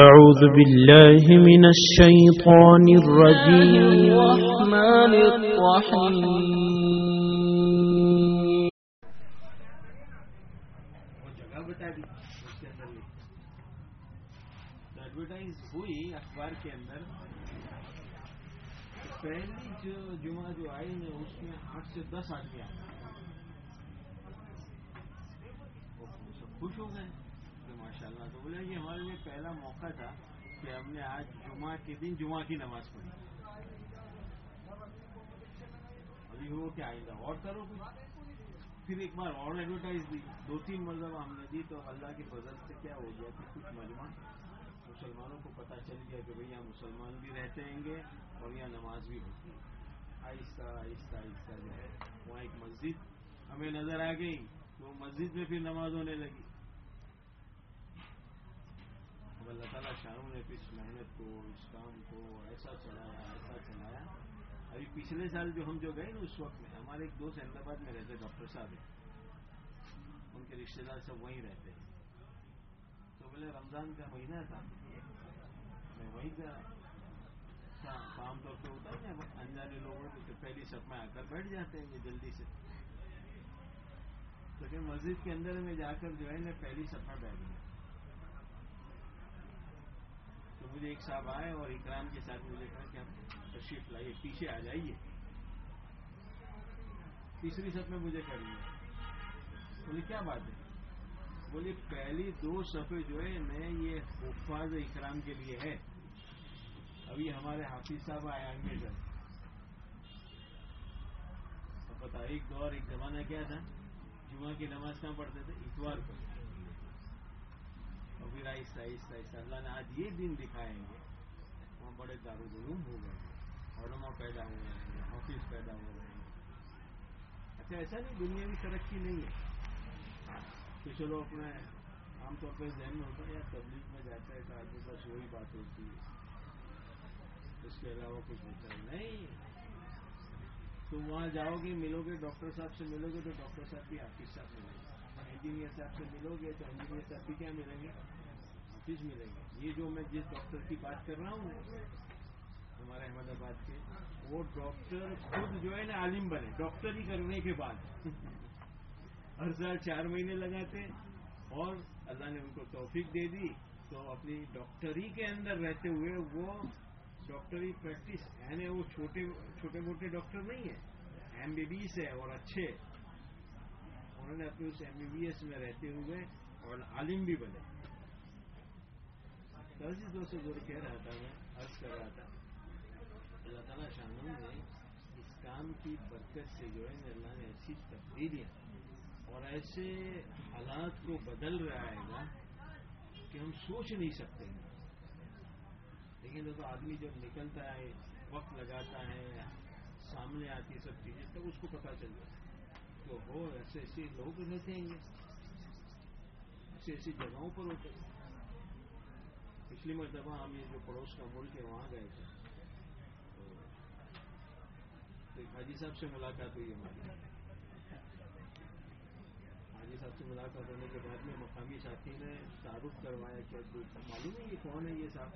أعوذ بالله من الشيطان الرجيم. الرحمن الرحيم دس آدمی آئے خوش ہو گئے ماشاء اللہ تو بولے یہ ہمارے لیے پہلا موقع تھا کہ ہم نے آج جمعہ کے دن جمعہ کی نماز پڑھی۔ ابھی ہو کہ آئندہ اور کرو کچھ۔ پھر ایک بار اور ایڈورٹائز دی۔ دو تین مرتبہ ہم نے دی تو اللہ کی فضل سے کیا ہو گیا کہ کچھ مجمع مسلمانوں کو پتہ چل گیا کہ بھئی یہاں مسلمان بھی رہتے ہیں گے اور یہاں نماز بھی ہوتی ہے۔ آہستہ آہستہ آہستہ جو ہے، وہاں ایک مسجد ہمیں نظر آ گئی۔ تو مسجد میں پھر نماز ہونے لگی۔ اب اللہ تعالیٰ شاہوں نے اس محنت کو، اس کام کو ایسا چلایا ایسا چلایا۔ ابھی پچھلے سال جو ہم جو گئے نا اس وقت میں، ہمارے ایک دوست احمد آباد میں رہتے، ڈاکٹر صاحب ہیں۔ ان کے رشتے دار سب وہیں رہتے ہیں۔ تو بولے، رمضان کا مہینہ تھا۔ میں وہیں کا تھا۔ عام طور پہ ہوتا ہے نا انجانے لوگوں کو پہلی سب میں آ کر بیٹھ جاتے ہیں، یہ جلدی سے۔ تو کہ مسجد کے اندر میں جا کر جو ہے نا، پہلی سفا بیٹھ گیا تو مجھے ایک صاحب آئے اور اکرام کے ساتھ مجھے کہا کہ آپ تشریف لائیے، پیچھے آ جائیے۔ تیسری سب میں مجھے کریے بولے، کیا بات ہے؟ بولے، پہلی دو صفحے جو ہے میں یہ حفاظ اکرام کے لیے ہے۔ ابھی ہمارے حافظ صاحب آئے آئیں گے سر ایک دور ایک زمانہ کیا تھا؟ جمعہ کی نماز کہاں پڑھتے تھے؟ اتوار کو۔ اور پھر آہستہ آہستہ آہستہ اللہ نے آج یہ دن دکھائیں گے وہاں بڑے دارالعلوم ہو گئے ہیں۔ علماء پیدا ہو رہے ہیں، حافظ پیدا ہو رہے ہیں۔ اچھا ایسا نہیں دنیا کی ترقی نہیں ہے۔ کہ چلو اپنا عام طور پہ ذہن میں ہوتا ہے یا تبلیغ میں جاتا ہے تو آدمی بس وہی بات ہوتی ہے۔ اس کے علاوہ کچھ ہوتا ہے۔ نہیں۔ تم وہاں جاؤ گے ملو گے ڈاکٹر صاحب سے ملو گے تو ڈاکٹر صاحب بھی حافظ صاحب ملیں گے۔ انجینئر صاحب سے ملو گے تو انجینئر صاحب بھی کیا ملیں گے؟ حافظ ملیں گے یہ جو میں جس ڈاکٹر کی بات کر رہا ہوں، ہمارے احمد آباد کے، وہ ڈاکٹر خود جو ہے نا عالم بنے، ڈاکٹر ہی کرنے کے بعد۔ ہر سال چار مہینے لگاتے اور اللہ نے ان کو توفیق دے دی، تو اپنی ڈاکٹری کے اندر رہتے ہوئے وہ ڈاکٹری پریکٹس یعنی وہ چھوٹے چھوٹے موٹے ڈاکٹر نہیں ہیں ایم بی بی ایس ہے اور اچھے۔ انہوں نے اپنے اس ایم بی بی ایس میں رہتے ہوئے اور عالم بھی بنے۔ کل دوستوں جو کہہ رہا تھا میں عرض کر رہا تھا۔ اللہ تعالیٰ شاہم نے اس کام کی برکت سے جو ہے، اللہ نے ایسی تبدیلیاں اور ایسے حالات کو بدل رہا ہے گا کہ ہم سوچ نہیں سکتے۔ لیکن تو آدمی جب نکلتا ہے، وقت لگاتا ہے، سامنے آتی سب چیزیں، تب اس کو پتا چلتا ہے تو ہو ایسے ایسے لوگ رہتے ہیں ایسی ایسی جگہوں پر ہوتے ہیں۔ پچھلی مرتبہ ہم یہ جو پڑوس کا ملک ہے، وہاں گئے تھے۔ تو ایک حاجی صاحب سے ملاقات ہوئی ہماری۔ حاجی صاحب سے ملاقات ہونے کے بعد میں مقامی ساتھی نے تعارف کروایا کہ معلوم ہے یہ کون ہے یہ صاحب۔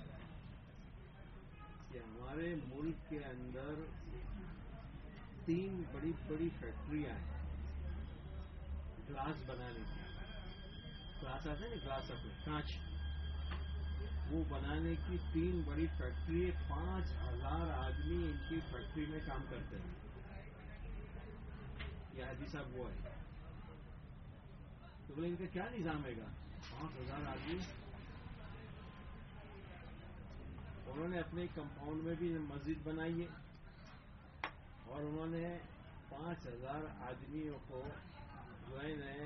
کہ ہمارے ملک کے اندر تین بڑی بڑی فیکٹریاں ہیں۔ گلاس بنانے کی۔ گلاس آتے ہیں نا، گلاس اپنے، کانچ۔ وہ بنانے کی تین بڑی فیکٹری پانچ ہزار آدمی ان کی فیکٹری میں کام کرتے ہیں۔ یہ حاجی صاحب وہ ہے۔ تو بولے ان کا کیا نظام ہے گا؟ پانچ ہزار آدمی۔ انہوں نے اپنے کمپاؤنڈ میں بھی مسجد بنائی ہے۔ اور انہوں نے پانچ ہزار آدمیوں کو جو ہے نا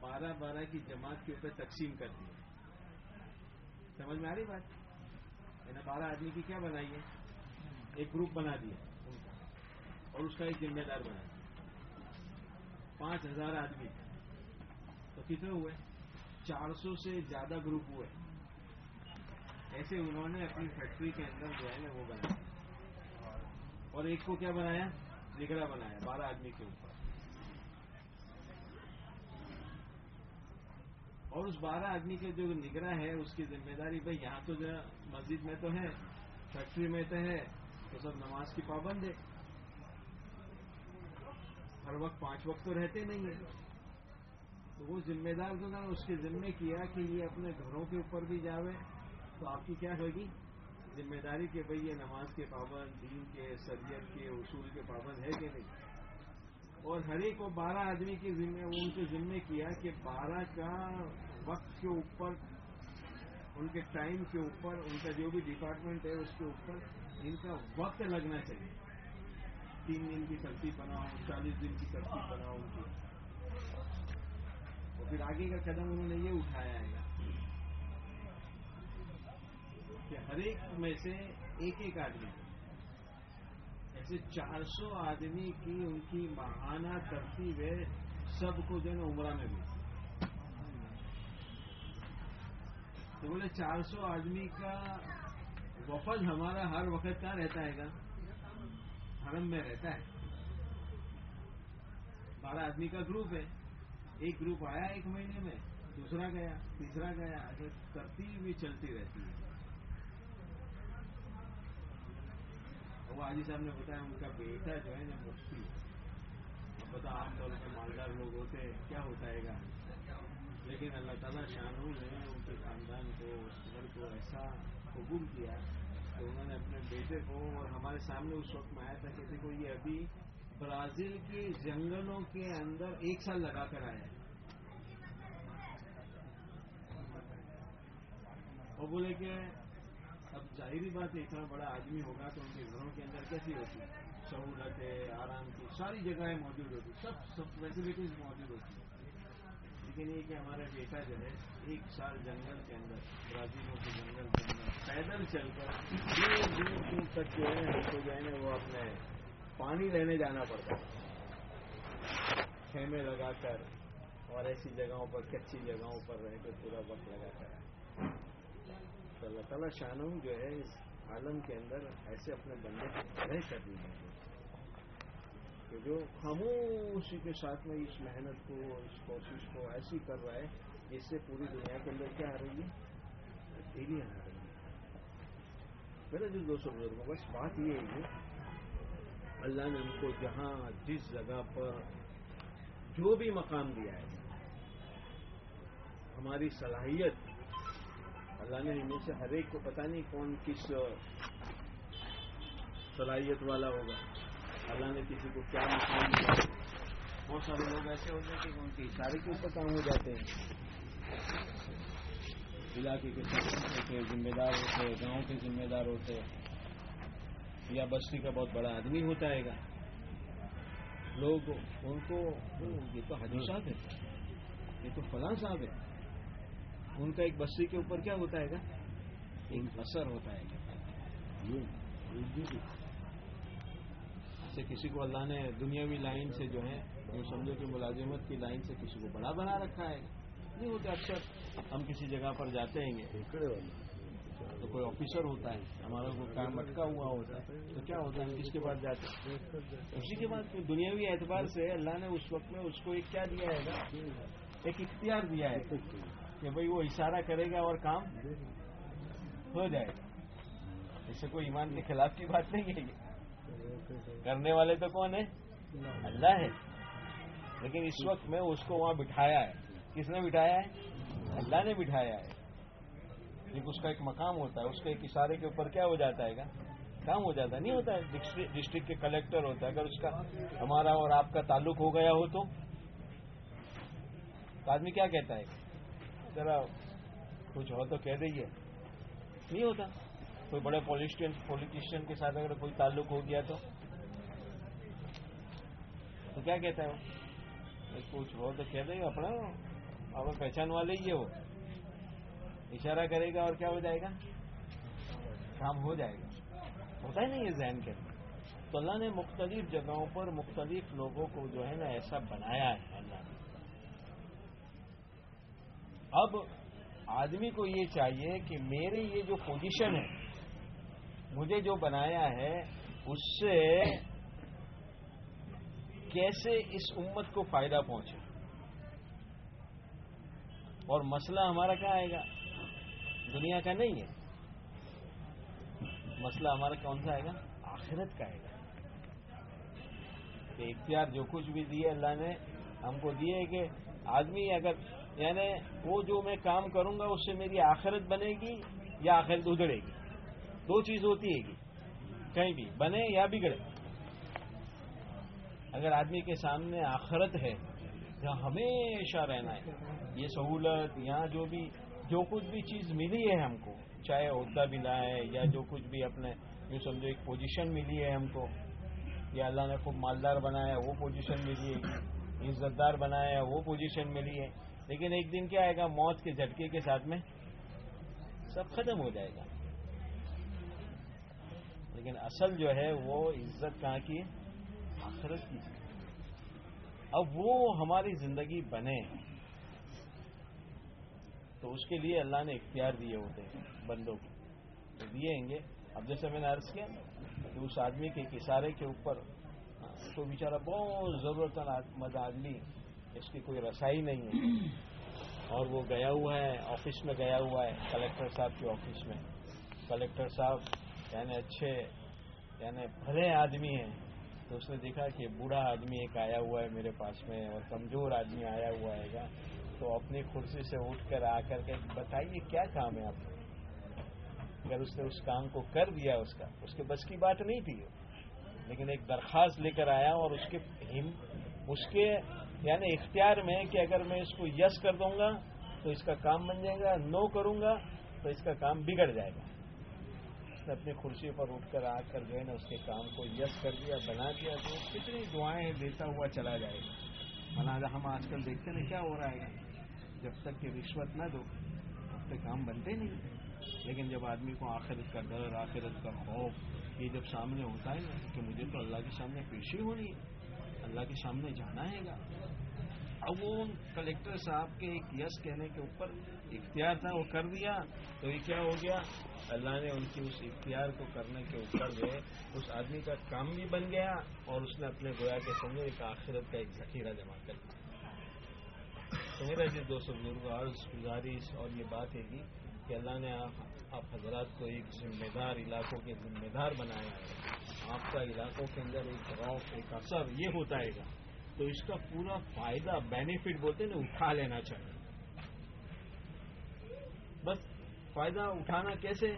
بارہ بارہ کی جماعت کے اوپر تقسیم کر دیا۔ سمجھ میں آ رہی بات؟ میں نے بارہ آدمی کی کیا بنائی ہے؟ ایک گروپ بنا دیا۔ ان کا اور اس کا ایک ذمہ دار بنا دیا۔ پانچ ہزار آدمی۔ تو کتنے ہوئے؟ چار سو سے زیادہ گروپ ہوئے۔ ایسے انہوں نے اپنی فیکٹری کے اندر جو ہے نا وہ بنایا اور ایک کو کیا بنایا؟ نگڑا بنایا۔ بارہ آدمی کے اوپر۔ اور اس بارہ آدمی کے جو نگراں ہے، اس کی ذمہ داری بھائی یہاں تو جو مسجد میں تو ہے فیکٹری میں تو ہے تو سب نماز کی پابند ہے ہر وقت پانچ وقت تو رہتے نہیں ہیں۔ تو وہ ذمہ دار جو نا اس کے ذمے کیا کہ یہ اپنے گھروں کے اوپر بھی جاوے۔ تو آپ کی کیا ہوگی؟ ذمہ داری کہ بھئی یہ نماز کے پابند، دین کے سریت کے، اصول کے پابند ہے کہ نہیں؟ اور ہر ایک کو بارہ آدمی کے ذمے ان کے ذمے کیا کہ بارہ کا وقت کے اوپر، ان کے ٹائم کے اوپر، ان کا جو بھی ڈپارٹمنٹ ہے اس کے اوپر ان کا وقت لگنا چاہیے۔ تین دن کی ترتیب بناؤ چالیس دن کی ترتیب بناؤ ان کی۔ اور پھر آگے کا قدم انہوں نے یہ اٹھایا ہے کہ ہر ایک میں سے ایک ایک آدمی ایسے چار سو آدمی کی ان کی ماہانہ ترتیب ہے، سب کو جو ہے نا عمرہ میں بھی تو بولے چار سو آدمی کا وفد ہمارا ہر وقت کہاں رہتا ہے گا؟ حرم میں رہتا ہے۔ بارہ آدمی کا گروپ ہے۔ ایک گروپ آیا ایک مہینے میں، دوسرا گیا، تیسرا گیا ایسے ترتیب بھی چلتی رہتی ہے۔ وہ حاجی صاحب نے بتایا ان کا بیٹا جو ہے نا مفتی، اب بتا عام طور پہ مالدار لوگ ہوتے ہیں، کیا ہوتا ہے گا؟ لیکن اللہ تعالیٰ شاہنو نے ان کے خاندان کو اس گھر کو ایسا قبول کیا کہ انہوں نے اپنے بیٹے کو، اور ہمارے سامنے اس وقت میں آیا تھا کہ دیکھو یہ ابھی برازیل کے جنگلوں کے اندر ایک سال لگا کر آیا وہ بولے کہ اب ظاہری بات ہے، اتنا بڑا آدمی ہوگا تو ان کے گھروں کے اندر کیسی ہوتی؟ سہولت ہے، آرام کی، ساری جگہیں موجود ہوتی، سب سب فیسلٹیز موجود ہوتی۔ ہیں لیکن یہ کہ ہمارا بیٹا جو ہے، ایک سال جنگل کے اندر، برازیلوں کے جنگل کے اندر پیدل چل کر دور دور دور تک جو ہے، ہم کو جو ہے نا وہ اپنے پانی لینے جانا پڑتا ہے۔ خیمے لگا کر اور ایسی جگہوں پر، کچی جگہوں پر رہ کے پورا وقت لگا کر۔ اللہ تعالیٰ شانوں جو ہے اس عالم کے اندر ایسے اپنے بندے کو کھڑے کر دی ہیں کہ جو خاموشی کے ساتھ میں اس محنت کو، اس کوشش کو ایسی کر رہا ہے جس سے پوری دنیا کے اندر کیا آ رہی ہے؟ تیری آ رہی ہے۔ میرا جو دو سو بزرگوں، بس بات یہ ہے کہ اللہ نے ان کو جہاں جس جگہ پر جو بھی مقام دیا ہے، ہماری صلاحیت اللہ نے میں سے ہر ایک کو پتا نہیں کون کس صلاحیت والا ہوگا۔ اللہ نے کسی کو کیا مقام دیا؟ بہت سارے لوگ ایسے ہوتے ہیں کہ ان کے اشارے کے اوپر کام ہو جاتے ہیں۔ علاقے کے سرپنچ کے ذمہ دار ہوتے ہیں، گاؤں کے ذمہ دار ہوتے ہیں۔ یا بستی کا بہت بڑا آدمی ہوتا ہے گا۔ لوگ ان کو یہ تو حجی صاحب ہے۔ یہ تو فلاں صاحب ہے۔ ان کا ایک بستی کے اوپر کیا ہوتا ہے گا؟ ایک اثر ہوتا ہے کسی کو اللہ نے دنیاوی لائن سے جو ہے وہ سمجھو کہ ملازمت کی لائن سے کسی کو بڑا بنا رکھا ہے۔ نہیں ہوتا اکثر۔ ہم کسی جگہ پر جاتے ہیں گے تو کوئی آفیسر ہوتا ہے ہمارا کوئی کام اٹکا ہوا ہوتا ہے تو کیا ہوتا ہے؟ کس کے بعد جاتے ہیں؟ اسی کے بعد دنیاوی اعتبار سے اللہ نے اس وقت میں اس کو ایک کیا دیا ہے گا؟ ایک اختیار دیا ہے۔ کہ بھئی وہ اشارہ کرے گا اور کام ہو جائے گا۔ اس سے کوئی ایمان کے خلاف کی بات نہیں ہے یہ۔ کرنے والے تو کون ہے اللہ ہے لیکن اس وقت میں اس کو وہاں بٹھایا ہے۔ کس نے بٹھایا ہے؟ اللہ نے بٹھایا ہے۔ لیکن اس کا ایک مقام ہوتا ہے۔ اس کے ایک اشارے کے اوپر کیا ہو جاتا ہے گا؟ کام ہو جاتا ہے۔ نہیں ہوتا ہے۔ ڈسٹرکٹ کے کلیکٹر ہوتا ہے۔ اگر اس کا ہمارا اور آپ کا تعلق ہو گیا ہو تو آدمی کیا کہتا ہے؟ ذرا کچھ ہو تو کہہ دئیے نہیں ہوتا۔ کوئی بڑے پولیٹیشین پولیٹیشین کے ساتھ اگر کوئی تعلق ہو گیا تو؟ تو کیا کہتا ہے وہ؟ کچھ ہو تو کہہ دیں گے اپنا آپ پہچان والے ہی ہے وہ۔ اشارہ کرے گا اور کیا ہو جائے گا؟ کام ہو جائے گا۔ ہوتا ہی نہیں ہے ذہن کے اندر۔ تو اللہ نے مختلف جگہوں پر مختلف لوگوں کو جو ہے نا ایسا بنایا ہے اللہ نے۔ اب آدمی کو یہ چاہیے کہ میری یہ جو پوزیشن ہے، مجھے جو بنایا ہے، اس سے کیسے اس امت کو فائدہ پہنچے؟ اور مسئلہ ہمارا کہاں آئے گا؟ دنیا کا نہیں ہے۔ مسئلہ ہمارا کون سا آئے گا؟ آخرت کا آئے گا۔ کہ اختیار جو کچھ بھی دیے اللہ نے ہم کو دیے کہ آدمی اگر یعنی وہ جو میں کام کروں گا اس سے میری آخرت بنے گی یا آخرت اجڑے گی؟ دو چیز ہوتی ہے گی جی۔ کہیں بھی بنے یا بگڑے۔ اگر آدمی کے سامنے آخرت ہے، جہاں ہمیشہ رہنا ہے، یہ سہولت، یہاں جو بھی، جو کچھ بھی چیز ملی ہے ہم کو، چاہے عہدہ ملا ہے یا جو کچھ بھی اپنے، یوں سمجھو ایک پوزیشن ملی ہے ہم کو، یا اللہ نے خوب مالدار بنایا وہ پوزیشن ملی ہے۔ عزت دار بنایا وہ پوزیشن ملی ہے۔ لیکن ایک دن کیا آئے گا، موت کے جھٹکے کے ساتھ میں سب ختم ہو جائے گا۔ لیکن اصل جو ہے، وہ عزت کہاں کی ہے؟ آخرت کی۔ اب وہ ہماری زندگی بنے، تو اس کے لیے اللہ نے اختیار دیے ہوتے ہیں بندوں کو۔ تو دیے گے۔ اب جیسے میں نے عرض کیا، کہ اس آدمی کے اشارے کے اوپر تو بیچارہ بہت ضرورت مند آدمی اس کی کوئی رسائی نہیں ہے۔ اور وہ گیا ہوا ہے، آفس میں گیا ہوا ہے کلیکٹر صاحب کے آفس میں۔ کلیکٹر صاحب یعنی اچھے یعنی بھلے آدمی ہیں۔ تو اس نے دیکھا کہ بوڑھا آدمی ایک آیا ہوا ہے میرے پاس میں اور کمزور آدمی آیا ہوا ہے۔ گا تو اپنی کرسی سے اٹھ کر آ کر کے بتائیے کیا کام ہے آپ کو اگر اس نے اس کام کو کر دیا اس کا، اس کے بس کی بات نہیں تھی۔ لیکن ایک درخواست لے کر آیا اور اس کے اس کے یعنی اختیار میں کہ اگر میں اس کو یس کر دوں گا تو اس کا کام بن جائے گا نو کروں گا تو اس کا کام بگڑ جائے گا۔ اس نے اپنی کرسی پر اٹھ کر آ کر جو ہے نا اس کے کام کو یس کر دیا، بنا دیا، تو کتنی دعائیں دیتا ہوا چلا جائے گا۔ منا ہم آج کل دیکھتے نا کیا ہو رہا ہے؟ جب تک کہ رشوت نہ دو، تب تک کام بنتے نہیں۔ لیکن جب آدمی کو آخرت کا ڈر، آخرت کا خوف یہ جب سامنے ہوتا ہے کہ مجھے تو اللہ کے سامنے پیشی ہونی ہے، اللہ کے سامنے جانا ہے گا۔ اب وہ کلیکٹر صاحب کے ایک یس کہنے کے اوپر اختیار تھا، وہ کر دیا۔ تو یہ کیا ہو گیا؟ اللہ نے ان کی اس اختیار کو کرنے کے اوپر جو ہے، اس آدمی کا کام بھی بن گیا اور اس نے اپنے گویا کے سمجھے ایک آخرت کا ایک ذخیرہ جمع کر دیا۔ تو میرا جی دو سو بزرگ عرض گزارش اور یہ بات ہے جی کہ اللہ نے آپ حضرات کو ایک ذمہ دار علاقوں کے ذمہ دار بنایا ہے۔ آپ کا علاقوں کے اندر ایک روف، ایک اثر یہ ہوتا ہے گا۔ تو اس کا پورا فائدہ بینیفٹ بولتے نا، اٹھا لینا چاہیے۔ بس فائدہ اٹھانا کیسے؟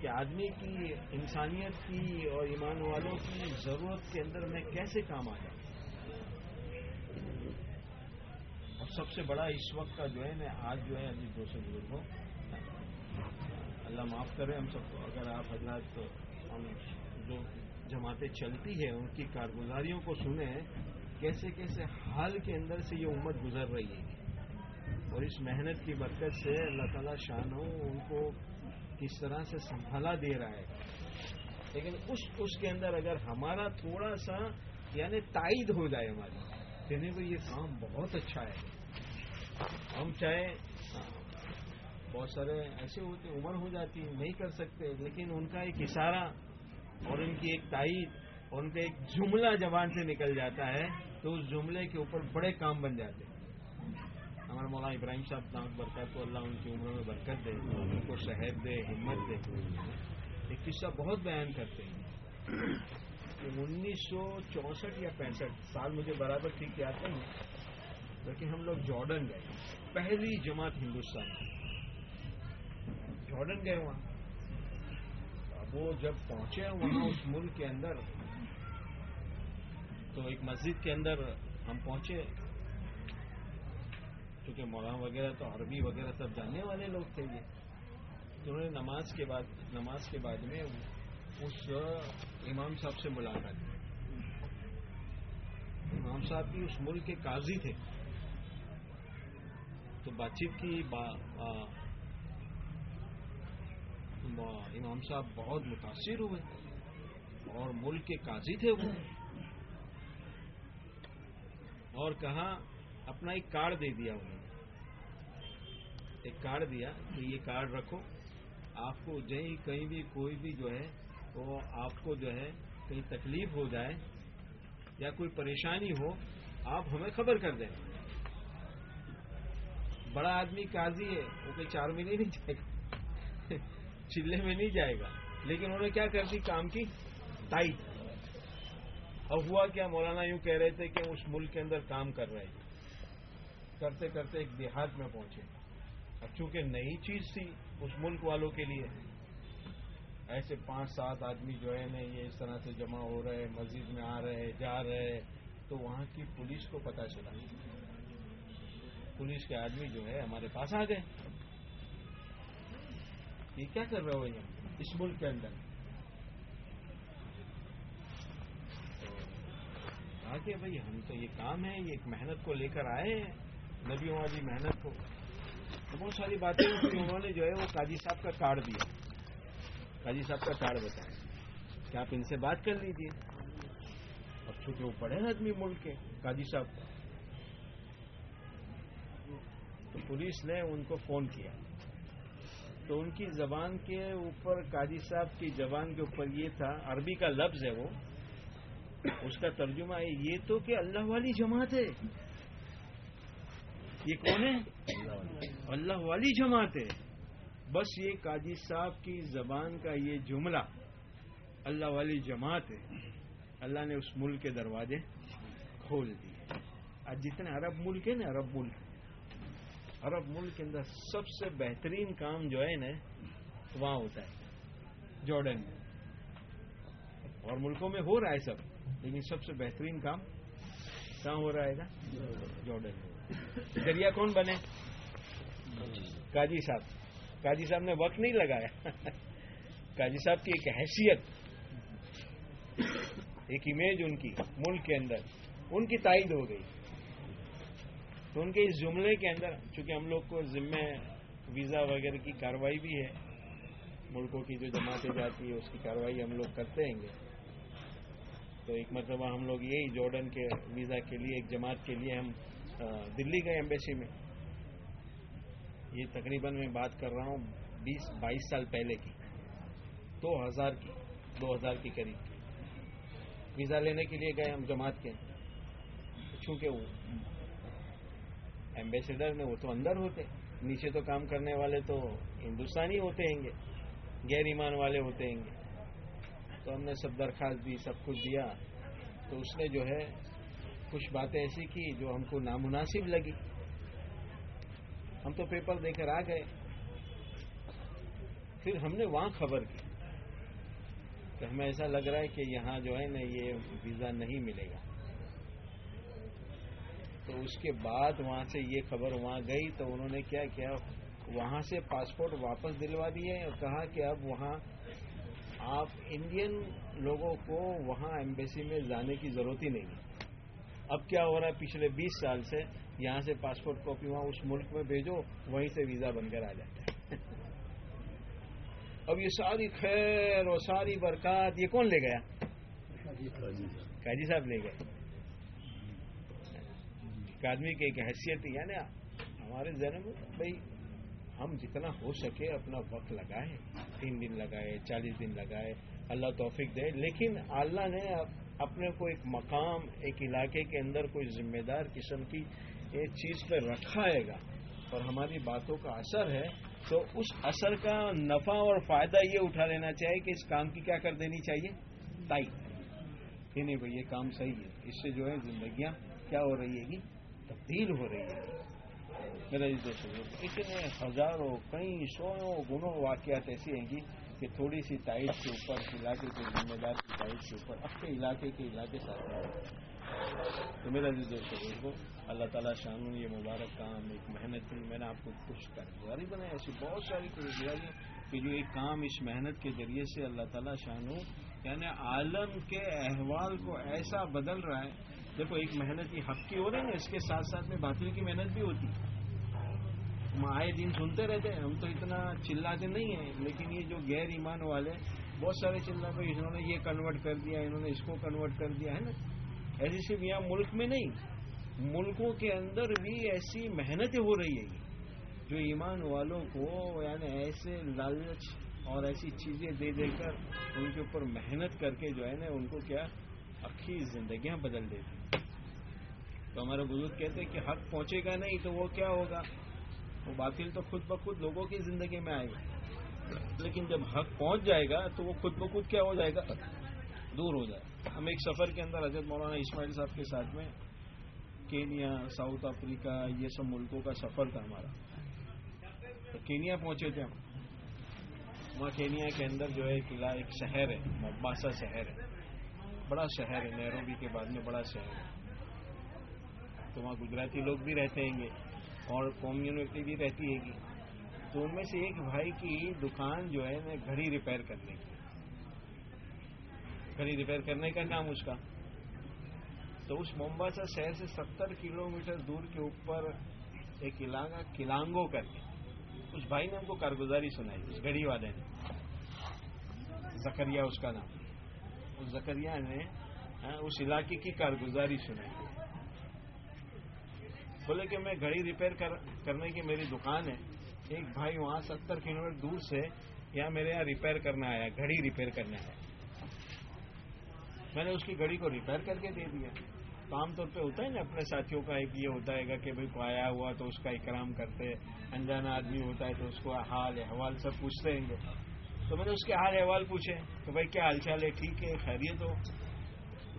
کہ آدمی کی انسانیت کی اور ایمان والوں کی ضرورت کے اندر میں کیسے کام آ جاؤں اور سب سے بڑا اس وقت کا جو ہے نا، آج جو ہے ابھی دو سو بزرگوں اللہ معاف کرے ہم سب کو۔ اگر آپ حضرات ہم جو جماعتیں چلتی ہیں، ان کی کارگزاریوں کو سنیں، کیسے کیسے حال کے اندر سے یہ امت گزر رہی ہے۔ اور اس محنت کی برکت سے اللہ تعالیٰ شان ہو ان کو کس طرح سے سنبھالا دے رہا ہے۔ لیکن اس اس کے اندر اگر ہمارا تھوڑا سا یعنی تائید ہو جائے ہماری کہنے کو یہ کام بہت اچھا ہے۔ ہم چاہے بہت سارے ایسے ہوتے عمر ہو جاتی ہے، نہیں کر سکتے، لیکن ان کا ایک اشارہ اور ان کی ایک تائید اور ان کا ایک جملہ زبان سے نکل جاتا ہے تو اس جملے کے اوپر بڑے کام بن جاتے ہیں۔ ہمارا مولانا ابراہیم صاحب نام برکت تو اللہ ان کی عمر میں برکت دے، ان کو شہد دے، ہمت دے۔ ایک قصہ بہت بیان کرتے ہیں۔ انیس سو چونسٹھ یا پینسٹھ، سال مجھے برابر ٹھیک یاد نہیں، لیکن ہم لوگ جارڈن گئے۔ پہلی جماعت ہندوستان۔ جارڈن گئے وہاں اب وہ جب پہنچے وہاں اس ملک کے اندر، تو ایک مسجد کے اندر ہم پہنچے۔ کیونکہ مولانا وغیرہ تو عربی وغیرہ سب جاننے والے لوگ تھے یہ۔ تو انہوں نے نماز کے بعد، نماز کے بعد میں اس امام صاحب سے ملاقات کی۔ امام صاحب بھی اس ملک کے قاضی تھے۔ تو بات چیت کی، با امام صاحب بہت متاثر ہوئے اور ملک کے قاضی تھے وہ۔ اور کہا اپنا ایک کارڈ دے دیا انہوں نے۔ ایک کارڈ دیا کہ یہ کارڈ رکھو۔ آپ کو جہیں کہیں بھی کوئی بھی جو ہے وہ آپ کو جو ہے کہیں تکلیف ہو جائے یا کوئی پریشانی ہو، آپ ہمیں خبر کر دیں۔ بڑا آدمی قاضی ہے، وہ کوئی چار میں نہیں جائے گا۔ چلے میں نہیں جائے گا۔ لیکن انہوں نے کیا کر دی؟ کام کی۔ ٹائٹ اب ہوا کیا مولانا یوں کہہ رہے تھے کہ اس ملک کے اندر کام کر رہے کرتے کرتے ایک دیہات میں پہنچے۔ اب چونکہ نئی چیز تھی اس ملک والوں کے لیے، ایسے پانچ سات آدمی جو ہے نا، یہ اس طرح سے جمع ہو رہے مسجد میں آ رہے جا رہے تو وہاں کی پولیس کو پتا چلا۔ پولیس کے آدمی جو ہے ہمارے پاس آ گئے۔ یہ کیا کر رہے ہو یہ اس ملک کے اندر۔ کہا کہ بھائی، ہم تو یہ کام ہے، یہ ایک محنت کو لے کر آئے ہیں۔ ندیوں والی محنت کو۔ تو بہت ساری باتیں انہوں نے جو ہے وہ قاضی صاحب کا کارڈ دیا۔ قاضی صاحب کا کارڈ بتایا۔ کہ آپ ان سے بات کر لیجیے اب چونکہ وہ پڑھے نا آدمی ملک کے قاضی صاحب۔ تو پولیس نے ان کو فون کیا۔ تو ان کی زبان کے اوپر قاضی صاحب کی زبان کے اوپر یہ تھا، عربی کا لفظ ہے وہ، اس کا ترجمہ ہے، یہ تو کہ اللہ والی جماعت ہے۔ یہ کون ہے؟ اللہ والی جماعت ہے۔ بس یہ قاضی صاحب کی زبان کا یہ جملہ، اللہ والی جماعت ہے۔ اللہ نے اس ملک کے دروازے کھول دیے۔ آج جتنے عرب ملک ہیں نا، عرب ملک۔ عرب ملک کے اندر سب سے بہترین کام جو ہے نا، وہاں ہوتا ہے، جارڈن۔ میں اور ملکوں میں ہو رہا ہے سب، لیکن سب سے بہترین کام کہاں ہو رہا ہے گا جارڈن۔ میں دریا کون بنے؟ قاضی صاحب۔ قاضی صاحب نے وقت نہیں لگایا۔ قاضی صاحب کی ایک حیثیت، ایک امیج ان کی، ملک کے اندر۔ ان کی تائید ہو گئی۔ تو ان کے اس جملے کے اندر، چونکہ ہم لوگ کو ذمہ ویزا وغیرہ کی کاروائی بھی ہے، ملکوں کی جو جماعتیں جاتی ہے اس کی کاروائی ہم لوگ کرتے ہیں گے۔ تو ایک مرتبہ ہم لوگ یہی جارڈن کے ویزا کے لیے، ایک جماعت کے لیے ہم دلی گئے ایمبیسی میں۔ یہ تقریباً میں بات کر رہا ہوں، بیس، بائیس سال پہلے کی، دو ہزار کی، دو ہزار کی قریب کی۔ ویزا لینے کے لیے گئے ہم جماعت کے۔ چونکہ ایمبیسیڈر نے وہ تو اندر ہوتے نیچے تو کام کرنے والے تو ہندوستانی ہوتے ہیں گے، غیر ایمان والے ہوتے ہیں گے۔ تو ہم نے سب درخواست دی، سب کچھ دیا۔ تو اس نے جو ہے کچھ باتیں ایسی کی جو ہم کو نامناسب لگی۔ ہم تو پیپر دے کر آ گئے۔ پھر ہم نے وہاں خبر کی۔ کہ ہمیں ایسا لگ رہا ہے کہ یہاں جو ہے نا یہ ویزا نہیں ملے گا۔ تو اس کے بعد وہاں سے یہ خبر وہاں گئی تو انہوں نے کیا کیا وہاں سے پاسپورٹ واپس دلوا دیے اور کہا کہ اب وہاں آپ انڈین لوگوں کو وہاں ایمبیسی میں جانے کی ضرورت ہی نہیں۔ اب کیا ہو رہا ہے؟ پچھلے بیس سال سے یہاں سے پاسپورٹ کاپی وہاں اس ملک میں بھیجو وہیں سے ویزا بن کر آ جاتا ہے۔ اب یہ ساری خیر اور ساری برکات یہ کون لے گیا؟ قاضی صاحب۔ لے گئے۔ ایک آدمی کی ایک حیثیت یعنی ہمارے ذہن میں بھائی ہم جتنا ہو سکے اپنا وقت لگائے تین دن لگائے، چالیس دن لگائے، اللہ توفیق دے۔ لیکن اللہ نے اپنے کو ایک مقام، ایک علاقے کے اندر کوئی ذمہ دار قسم کی ایک چیز پہ رکھائے گا۔ اور ہماری باتوں کا اثر ہے، تو اس اثر کا نفع اور فائدہ یہ اٹھا لینا چاہیے کہ اس کام کی کیا کر دینی چاہیے؟ تائی کہ نہیں بھائی، یہ کام صحیح ہے۔ اس سے جو ہے زندگیاں کیا ہو رہی ہے گی؟ تبدیل ہو رہی ہے۔ میرا یہ دوست اتنے ہزاروں، کئی سو گنوں واقعات ایسی ہیں گی کہ تھوڑی سی تائید کے اوپر، علاقے کے ذمہ دار کی تائید کے اوپر اپنے علاقے کے علاقے ساتھ تو میرا جو دوست کو اللہ تعالیٰ شانو، یہ مبارک کام، ایک محنت کی میں نے آپ کو کچھ کاروباری بنائی ایسی بہت ساری کاروباری کہ جو ایک کام اس محنت کے ذریعے سے اللہ تعالیٰ شانو یعنی عالم کے احوال کو ایسا بدل رہا ہے دیکھو، ایک محنت یہ حق کی ہو رہی ہے نا اس کے ساتھ ساتھ میں باطل کی محنت بھی ہوتی ہم آئے دن سنتے رہتے ہیں، ہم تو اتنا چلاتے نہیں ہیں، لیکن یہ جو غیر ایمان والے، بہت سارے چلا پہ انہوں نے یہ کنورٹ کر دیا، انہوں نے اس کو کنورٹ کر دیا، ہے نا؟ ایسی صرف یہاں ملک میں نہیں، ملکوں کے اندر بھی ایسی محنتیں ہو رہی ہے جو ایمان والوں کو یعنی ایسے لالچ اور ایسی چیزیں دے دے کر ان کے اوپر محنت کر کے جو ہے نا، ان کو کیا؟ اکھی زندگیاں بدل دیتی تو ہمارے بزرگ کہتے ہیں کہ حق پہنچے گا نہیں تو وہ کیا ہوگا؟ وہ باطل تو خود بخود لوگوں کی زندگی میں آئے گا۔ لیکن جب حق پہنچ جائے گا تو وہ خود بخود کیا ہو جائے گا؟ دور ہو جائے ہم ایک سفر کے اندر حضرت مولانا اسماعیل صاحب کے ساتھ میں کینیا، ساؤتھ افریقہ، یہ سب ملکوں کا سفر تھا ہمارا۔ تو کینیا پہنچے تھے ہم۔ وہاں کینیا کے اندر جو ہے قلعہ ایک شہر ہے مباسا شہر ہے۔ بڑا شہر ہے نیروبی کے بعد میں بڑا شہر ہے۔ تو وہاں گجراتی لوگ بھی رہتے ہیں گے اور کمیونٹی بھی رہتی ہے گی۔ تو ان میں سے ایک بھائی کی دکان جو ہے نا گھڑی ریپیئر کرنے کی۔ گھڑی ریپیئر کرنے کا کام اس کا۔ تو اس ممباسا شہر سے ستر کلو میٹر دور کے اوپر ایک علاقہ کلانگو کر کے۔ اس بھائی نے ہم کو کارگزاری سنائی، اس گھڑی والے نے۔ زکریا اس کا نام۔ زکریا نے ہاں، اس علاقے کی کارگزاری سنائی۔ بولے کہ میں گھڑی ریپیئر کرنے کی میری دکان ہے۔ ایک بھائی وہاں ستر کلو میٹر دور سے یہاں میرے یہاں ریپیئر کرنا آیا گھڑی ریپیئر کرنا آیا میں نے اس کی گھڑی کو ریپیئر کر کے دے دیا۔ تو عام طور پہ ہوتا ہے نا، اپنے ساتھیوں کا ایک یہ ہوتا ہے گا کہ بھائی کو آیا ہوا تو اس کا اکرام کرتے، انجانا آدمی ہوتا ہے تو اس کو حال، احوال سب پوچھتے ہیں گے۔ تو میں نے اس کے حال احوال پوچھے کہ بھائی کیا حال چال ہے؟ ٹھیک ہے، خیریت ہو؟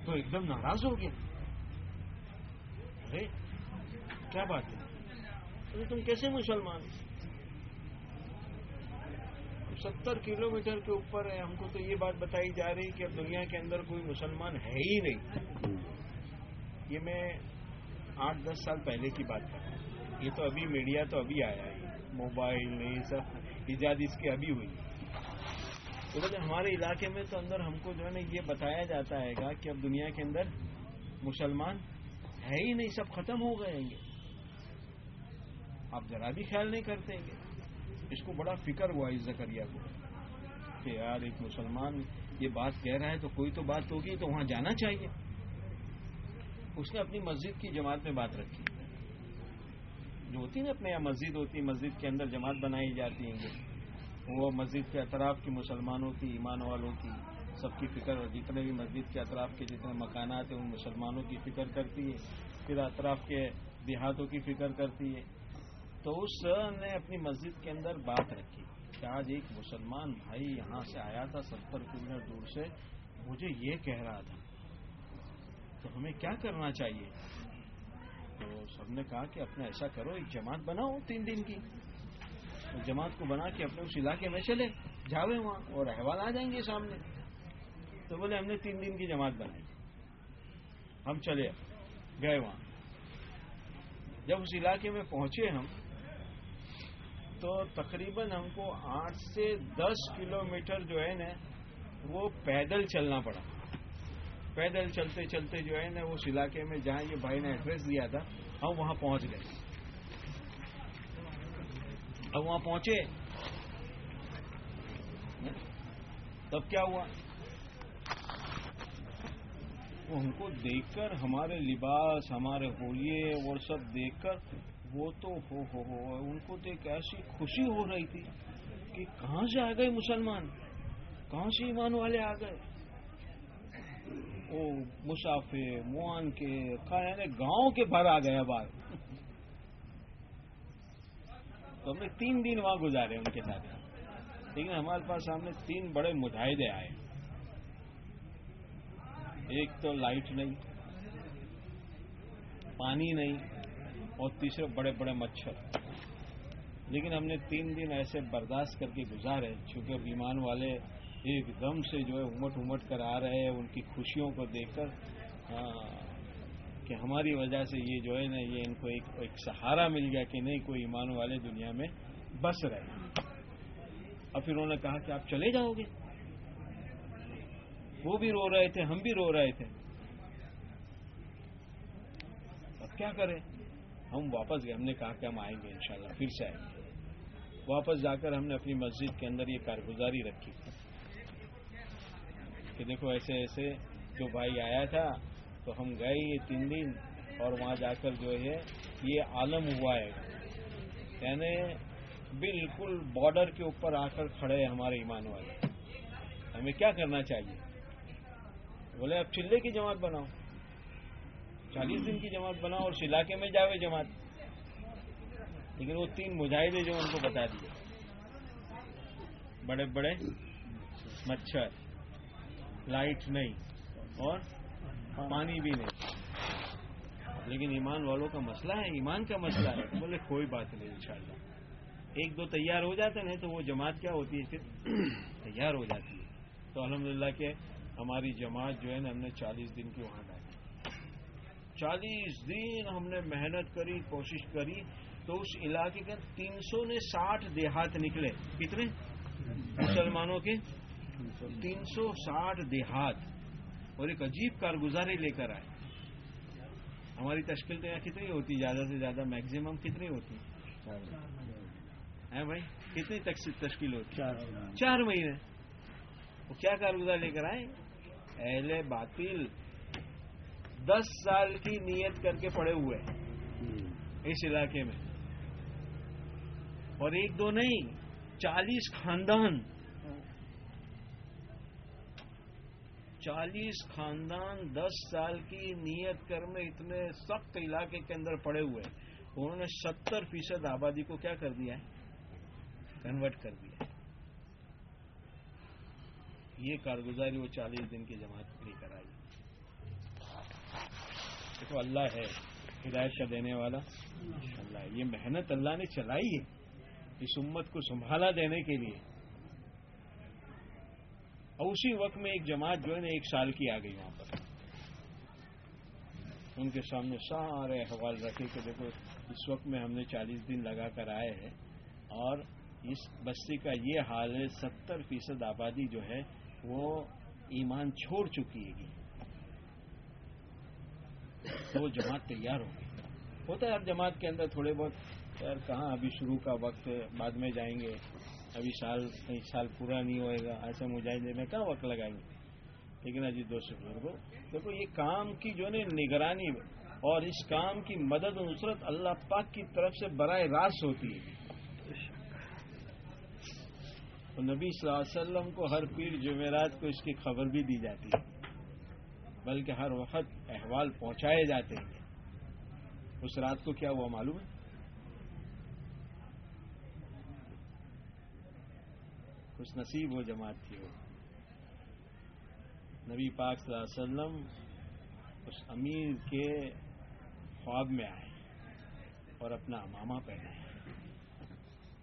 تو ایک دم ناراض ہو گیا۔ ارے، کیا بات ہے؟ ارے، تم کیسے مسلمان ستر کلو میٹر کے اوپر ہے۔ ہم کو تو یہ بات بتائی جا رہی کہ اب دنیا کے اندر کوئی مسلمان ہے ہی نہیں۔ یہ میں آٹھ دس سال پہلے کی بات کر رہا ہوں۔ یہ تو ابھی میڈیا تو ابھی آیا ہے۔ موبائل نہیں سب ایجاد اس کی ابھی ہوئی۔ تو بولے ہمارے علاقے میں تو اندر ہم کو جو ہے نا یہ بتایا جاتا ہے گا کہ اب دنیا کے اندر مسلمان ہے ہی نہیں، سب ختم ہو گئے گے۔ آپ ذرا بھی خیال نہیں کرتے گے۔ اس کو بڑا فکر ہوا اس زکریا کو کہ یار ایک مسلمان یہ بات کہہ رہا ہے تو کوئی تو بات ہوگی، تو وہاں جانا چاہیے۔ اس نے اپنی مسجد کی جماعت میں بات رکھی۔ جو ہوتی نا اپنے یہاں مسجد ہوتی، مسجد کے اندر جماعت بنائی جاتی ہیں وہ مسجد کے اطراف کی مسلمانوں کی، ایمان والوں کی سب کی فکر جتنے بھی مسجد کے اطراف کے جتنے مکانات ہیں، ان مسلمانوں کی فکر کرتی ہے، پھر اطراف کے دیہاتوں کی فکر کرتی ہے۔ تو اس نے اپنی مسجد کے اندر بات رکھی کہ آج ایک مسلمان بھائی یہاں سے آیا تھا ستر کلو میٹر دور سے، مجھے یہ کہہ رہا تھا۔ تو ہمیں کیا کرنا چاہیے؟ تو سب نے کہا کہ اپنا ایسا کرو، ایک جماعت بناؤ تین دن کی۔ جماعت کو بنا کے اپنے اس علاقے میں چلے، جاوے وہاں اور احوال آ جائیں گے سامنے۔ تو بولے، ہم نے تین دن کی جماعت بنائی۔ ہم چلے، گئے وہاں۔ جب اس علاقے میں پہنچے ہم، تو تقریباً ہم کو آٹھ سے دس کلو میٹر جو ہے نا، وہ پیدل چلنا پڑا۔ پیدل چلتے چلتے جو ہے نا اس علاقے میں جہاں یہ بھائی نے ایڈریس دیا تھا، ہم وہاں پہنچ گئے۔ اب وہاں پہنچے۔ تب کیا ہوا؟ ان کو دیکھ کر ہمارے لباس، ہمارے ہوئے اور سب دیکھ کر وہ تو ہو ہو ہو، ان کو تو ایک ایسی خوشی ہو رہی تھی کہ کہاں سے آ گئے مسلمان؟ کہاں سے ایمان والے آ گئے؟ وہ مسافر موان کے گاؤں کے بھر آ گئے بار تو ہم نے تین دن وہاں گزارے ان کے ساتھ۔ لیکن ہمارے پاس سامنے تین بڑے مجاہدے آئے۔ ایک تو لائٹ نہیں، پانی نہیں، اور تیسرے بڑے بڑے مچھر۔ لیکن ہم نے تین دن ایسے برداشت کر کے گزارے، چونکہ بیمان والے ایک دم سے جو ہے امٹ امٹ کر آ رہے ہیں، ان کی خوشیوں کو دیکھ کر ہاں۔ کہ ہماری وجہ سے یہ جو ہے نا، یہ ان کو ایک ایک سہارا مل گیا کہ نہیں، کوئی ایمان والے دنیا میں بس رہے۔ اور پھر انہوں نے کہا کہ آپ چلے جاؤ گے۔ وہ بھی رو رہے تھے، ہم بھی رو رہے تھے۔ اب کیا کریں؟ ہم واپس گئے۔ ہم نے کہا کہ ہم آئیں گے انشاءاللہ، پھر سے آئیں گے۔ واپس جا کر ہم نے اپنی مسجد کے اندر یہ کارگزاری رکھی۔ کہ دیکھو ایسے ایسے جو بھائی آیا تھا تو ہم گئے یہ تین دن اور وہاں جا کر جو ہے یہ عالم ہوا ہے۔ یعنی بالکل بارڈر کے اوپر آ کر کھڑے ہیں ہمارے ایمان والے۔ ہمیں کیا کرنا چاہیے؟ بولے اب چلے کی جماعت بناؤ۔ چالیس دن کی جماعت بناؤ اور علاقے میں جاوے جماعت۔ لیکن وہ تین مجاہدے جو ان کو بتا دیے۔ بڑے بڑے مچھر، لائٹ نہیں۔ اور ہاں۔ پانی بھی نہیں۔ لیکن ایمان والوں کا مسئلہ ہے، ایمان کا مسئلہ ہے۔ تو بولے کوئی بات نہیں، انشاءاللہ۔ ایک دو تیار ہو جاتے نہیں تو وہ جماعت کیا ہوتی ہے؟ پھر تیار ہو جاتی ہے۔ تو الحمدللہ کہ ہماری جماعت جو ہے نا، ہم نے چالیس دن کی وہاں ڈالی چالیس دن ہم نے محنت کری، کوشش کری، تو اس علاقے کے تین سو نے ساٹھ دیہات نکلے۔ کتنے؟ مسلمانوں کے؟ تین سو ساٹھ دیہات۔ اور ایک عجیب کارگزاری لے کر آئے۔ ہماری تشکیل تو یہاں کتنی ہوتی زیادہ سے زیادہ میکزیمم کتنی ہوتی؟ ہے بھائی کتنی تشکیل ہوتی؟ چار۔ مہینے۔ وہ کیا کارگزار لے کر آئے؟ اہل باطل دس سال کی نیت کر کے پڑے ہوئے اس علاقے میں۔ اور ایک دو نہیں چالیس خاندان چالیس خاندان دس سال کی نیت کر میں اتنے سخت علاقے کے اندر پڑے ہوئے انہوں نے ستر فیصد آبادی کو کیا کر دیا ہے؟ کنورٹ کر دیا یہ کارگزاری وہ چالیس دن کی جماعت لے کر آئی تو اللہ ہے، ہدایت کا دینے والا۔ اللہ یہ محنت اللہ نے چلائی ہے۔ اس امت کو سنبھالا دینے کے لیے۔ اور اسی وقت میں ایک جماعت جو ہے نا، ایک سال کی آ گئی وہاں پر۔ ان کے سامنے سارے احوال رکھے کہ دیکھو، اس وقت میں ہم نے چالیس دن لگا کر آئے ہیں اور اس بستی کا یہ حال ہے، ستر فیصد آبادی جو ہے، وہ ایمان چھوڑ چکی ہے۔ تو وہ جماعت تیار ہوگی ہوتا ہے ہر جماعت کے اندر تھوڑے بہت یار کہاں ابھی شروع کا وقت بعد میں جائیں گے۔ ابھی سال کئی سال پورا نہیں ہوئے گا، ایسے مجاہدے میں کہاں وقت لگائیں گے؟ لیکن اجی دوست بزرگوں دیکھو یہ کام کی جو ہے نگرانی اور اس کام کی مدد و نصرت اللہ پاک کی طرف سے براہ راست ہوتی ہے۔ تو نبی صلی اللہ علیہ وسلم کو ہر پیر جمعرات کو اس کی خبر بھی دی جاتی ہے، بلکہ ہر وقت احوال پہنچائے جاتے ہیں۔ اس رات کو کیا ہوا معلوم ہے؟ خوش نصیب ہو جماعت کی ہو۔ نبی پاک صلی اللہ علیہ وسلم اس امیر کے خواب میں آئے اور اپنا امامہ پہنا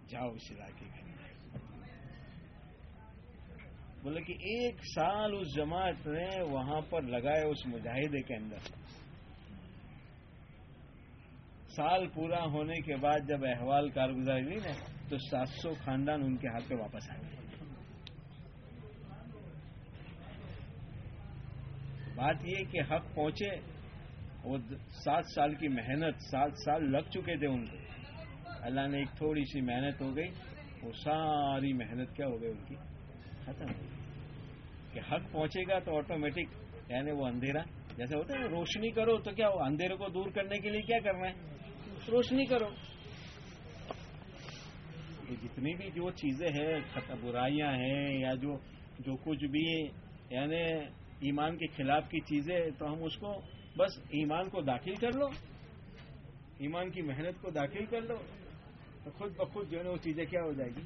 جاؤ اس علاقے کے اندر۔ بولے کہ ایک سال اس جماعت نے وہاں پر لگائے اس مجاہدے کے اندر۔ سال پورا ہونے کے بعد جب احوال کارگزاری ہوئی نا تو سات سو خاندان ان کے ہاتھ پہ واپس آ گئے۔ بات یہ کہ حق پہنچے وہ سات سال کی محنت سات سال لگ چکے تھے ان کو۔ اللہ نے ایک تھوڑی سی محنت ہو گئی وہ ساری محنت کیا ہو گئی ان کی؟ ختم ہو گئی۔ کہ حق پہنچے گا تو آٹومیٹک یعنی وہ اندھیرا جیسے ہوتا ہے روشنی کرو تو کیا وہ اندھیرے کو دور کرنے کے لیے کیا کرنا ہے روشنی کرو۔ جتنی بھی جو چیزیں ہیں برائیاں ہیں یا جو جو کچھ بھی یعنی ایمان کے خلاف کی چیزیں تو ہم اس کو بس ایمان کو داخل کر لو، ایمان کی محنت کو داخل کر لو، تو خود بخود جو ہے نا وہ چیزیں کیا ہو جائے گی؟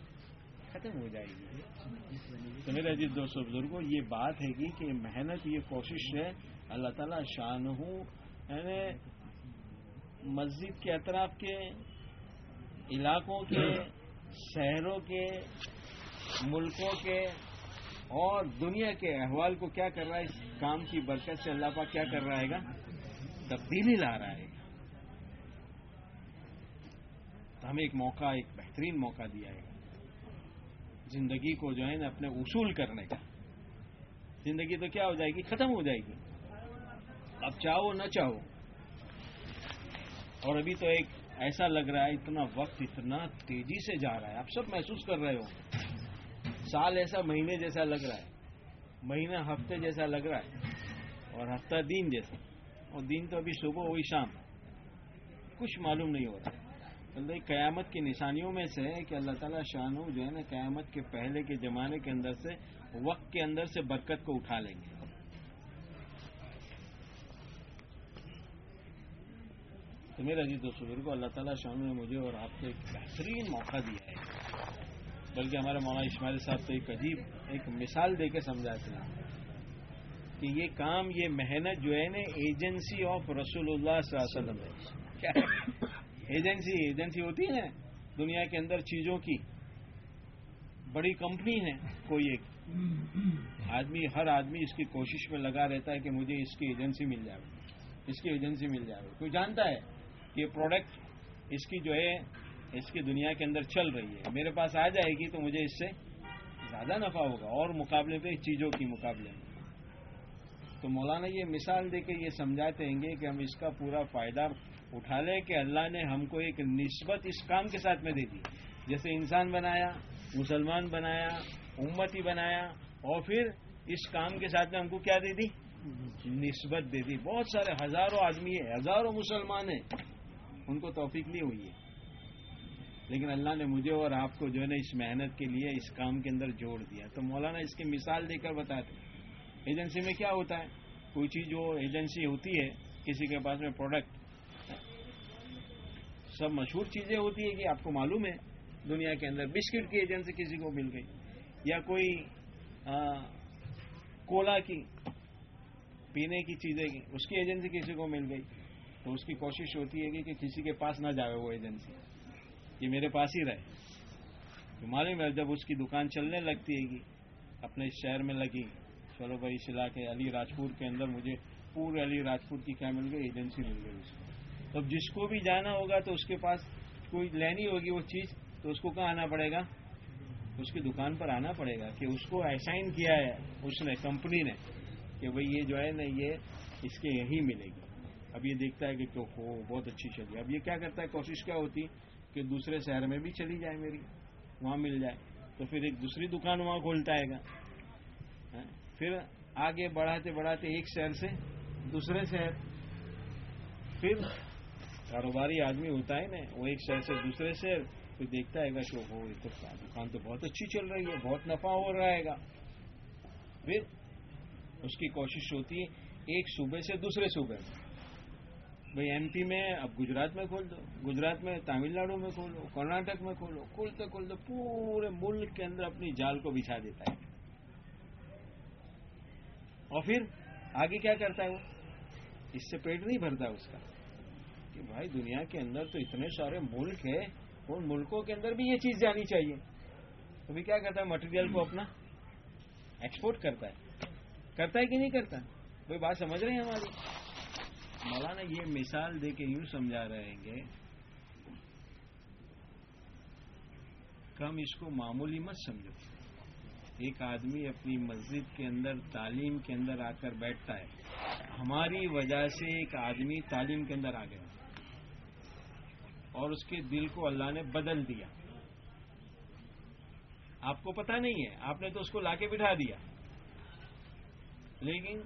ختم ہو جائے گی۔ تو میرے عزیز دوستوں بزرگوں یہ بات ہے گی کہ محنت، یہ کوشش ہے، اللہ تعالیٰ شان ہوں یعنی مسجد کے اطراف کے، علاقوں کے، شہروں کے، ملکوں کے اور دنیا کے احوال کو کیا کر رہا ہے؟ اس کام کی برکت سے اللہ پاک کیا کر رہا ہے گا؟ تبدیلی لا رہا ہے تو ہمیں ایک موقع، ایک بہترین موقع دیا ہے زندگی کو جو ہے نا، اپنے اصول کرنے کا۔ زندگی تو کیا ہو جائے گی؟ ختم ہو جائے گی۔ اب چاہو نہ چاہو۔ اور ابھی تو ایک ایسا لگ رہا ہے، اتنا وقت اتنا تیزی سے جا رہا ہے۔ آپ سب محسوس کر رہے ہو سال ایسا، مہینے جیسا لگ رہا ہے۔ مہینہ، ہفتے جیسا لگ رہا ہے۔ اور ہفتہ دن جیسا۔ اور دن تو ابھی صبح ہوئی شام۔ کچھ معلوم نہیں ہو رہا اللہ قیامت کی نشانیوں میں سے ہے کہ اللہ تعالیٰ شانو جو ہے نا، قیامت کے پہلے کے زمانے کے اندر سے، وقت کے اندر سے برکت کو اٹھا لیں گے۔ تو میرے عزیز جی دوستوں بزرگوں اللہ تعالیٰ شام نے مجھے اور آپ کو ایک بہترین موقع دیا ہے۔ بلکہ ہمارے مولانا اسماعیل صاحب تو ایک عجیب ایک مثال دے کے سمجھاتے ہیں کہ یہ کام، یہ محنت جو ہے نا، ایجنسی آف رسول اللہ صلی اللہ علیہ وسلم ہے۔ کیا؟ ایجنسی ایجنسی ہوتی ہے دنیا کے اندر چیزوں کی۔ بڑی کمپنی ہے کوئی ایک۔ آدمی، ہر آدمی اس کی کوشش میں لگا رہتا ہے کہ مجھے اس کی ایجنسی مل جائے۔ اس کی ایجنسی مل جائے۔ کوئی جانتا ہے کہ یہ پروڈکٹ اس کی جو ہے اس کی دنیا کے اندر چل رہی ہے۔ میرے پاس آ جائے گی تو مجھے اس سے زیادہ نفع ہوگا، اور مقابلے پہ چیزوں کی مقابلے۔ میں تو مولانا، یہ مثال دے کے یہ سمجھاتے ہیں گے کہ ہم اس کا پورا فائدہ اٹھا لیں کہ اللہ نے ہم کو ایک نسبت اس کام کے ساتھ میں دے دی۔ جیسے انسان بنایا، مسلمان بنایا، امتی بنایا، اور پھر اس کام کے ساتھ میں ہم کو کیا دے دی؟ نسبت دے دی۔ بہت سارے ہزاروں آدمی ہیں، ہزاروں مسلمان ہیں۔ ان کو توفیق نہیں ہوئی ہے۔ لیکن اللہ نے مجھے اور آپ کو جو ہے نا اس محنت کے لیے اس کام کے اندر جوڑ دیا۔ تو مولانا اس کی مثال دے کر بتاتے ایجنسی میں کیا ہوتا ہے؟ کوئی چیز جو ایجنسی ہوتی ہے، کسی کے پاس میں پروڈکٹ سب مشہور چیزیں ہوتی ہے کہ آپ کو معلوم ہے، دنیا کے اندر بسکٹ کی ایجنسی کسی کو مل گئی، یا کوئی کولا کی، پینے کی چیزیں کی، اس کی ایجنسی کسی کو مل گئی۔ تو اس کی کوشش ہوتی ہے کہ کسی کے پاس نہ جائے وہ ایجنسی۔ یہ میرے پاس ہی رہے۔ تو معلوم ہے جب اس کی دکان چلنے لگتی ہے گی اپنے شہر میں لگی، چلو بھائی، اس علاقے علی راجپور کے اندر مجھے پورے علی راجپور کی کیا مل گئی، ایجنسی مل گئی اس کو۔ اب جس کو بھی جانا ہوگا تو اس کے پاس کوئی لینی ہوگی وہ چیز، تو اس کو کہاں آنا پڑے گا؟ اس کی دکان پر آنا پڑے گا کہ اس کو اسائن کیا ہے، اس نے کمپنی نے، کہ بھئی یہ جو ہے نا، یہ اس کے یہی ملے گی۔ اب یہ دیکھتا ہے کہ تو ہو، بہت اچھی چلی۔ اب یہ کیا کرتا ہے؟ کوشش کیا ہوتی؟ کہ دوسرے شہر میں بھی چلی جائے میری، وہاں مل جائے، تو پھر ایک دوسری دکان وہاں کھولتا ہے گا۔ ہاں، پھر آگے بڑھاتے بڑھاتے ایک شہر سے دوسرے شہر۔ پھر کاروباری آدمی ہوتا ہے نا، وہ ایک شہر سے دوسرے شہر، پھر دیکھتا ہے گا کہ وہ تو دکان تو بہت اچھی چل رہی ہے، بہت نفع ہو رہا ہے گا۔ پھر اس کی کوشش ہوتی ہے ایک صوبے سے دوسرے صوبے میں۔ بھائی ایم پی میں، اب گجرات میں کھول دو، گجرات میں، تامل ناڈو میں کھولو کرناٹک میں کھولو کھولتے کھولتے پورے ملک کے اندر اپنی جال کو بچھا دیتا ہے۔ اور پھر آگے کیا کرتا ہے وہ؟ اس سے پیٹ نہیں بھرتا اس کا۔ کہ بھائی دنیا کے اندر تو اتنے سارے ملک ہیں، ان ملکوں کے اندر بھی یہ چیز جانی چاہیے۔ تو بھی کیا کرتا ہے؟ مٹیریل کو اپنا ایکسپورٹ کرتا ہے۔ کرتا ہے کہ نہیں کرتا؟ کوئی بات سمجھ رہے ہیں ہماری؟ مولانا یہ مثال دے کے یوں سمجھا رہے گے کم اس کو معمولی مت سمجھو۔ ایک آدمی اپنی مسجد کے اندر تعلیم کے اندر آ کر بیٹھتا ہے۔ ہماری وجہ سے ایک آدمی تعلیم کے اندر آ گیا۔ اور اس کے دل کو اللہ نے بدل دیا۔ آپ کو پتا نہیں ہے، آپ نے تو اس کو لا کے بٹھا دیا۔ لیکن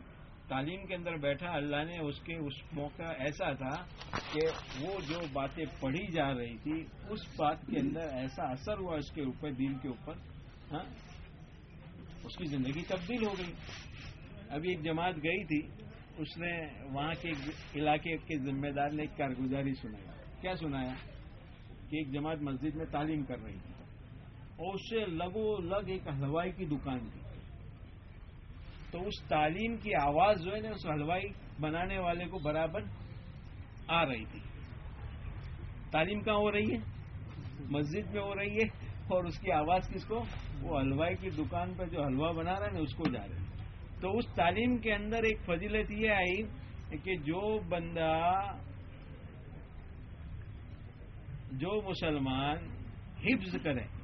تعلیم کے اندر بیٹھا، اللہ نے اس کے اس موقع ایسا تھا کہ وہ جو باتیں پڑھی جا رہی تھی، اس بات کے اندر ایسا اثر ہوا اس کے اوپر دل کے اوپر ہاں؟ اس کی زندگی تبدیل ہو گئی۔ ابھی ایک جماعت گئی تھی، اس نے وہاں کے علاقے کے ذمہ دار نے ایک کارگزاری سنایا کیا سنایا؟ کہ ایک جماعت مسجد میں تعلیم کر رہی تھی اور اس سے لگو لگ ایک ہلوائی کی دکان تھی۔ تو اس تعلیم کی آواز جو ہے نا، اس ہلوائی بنانے والے کو برابر آ رہی تھی۔ تعلیم کہاں ہو رہی ہے؟ مسجد میں ہو رہی ہے اور اس کی آواز کس کو؟ وہ ہلوائی کی دکان پہ جو حلوا بنا رہا ہے نا، اس کو جا رہی ہے۔ تو اس تعلیم کے اندر ایک فضیلت یہ آئی کہ جو بندہ، جو مسلمان حفظ کرے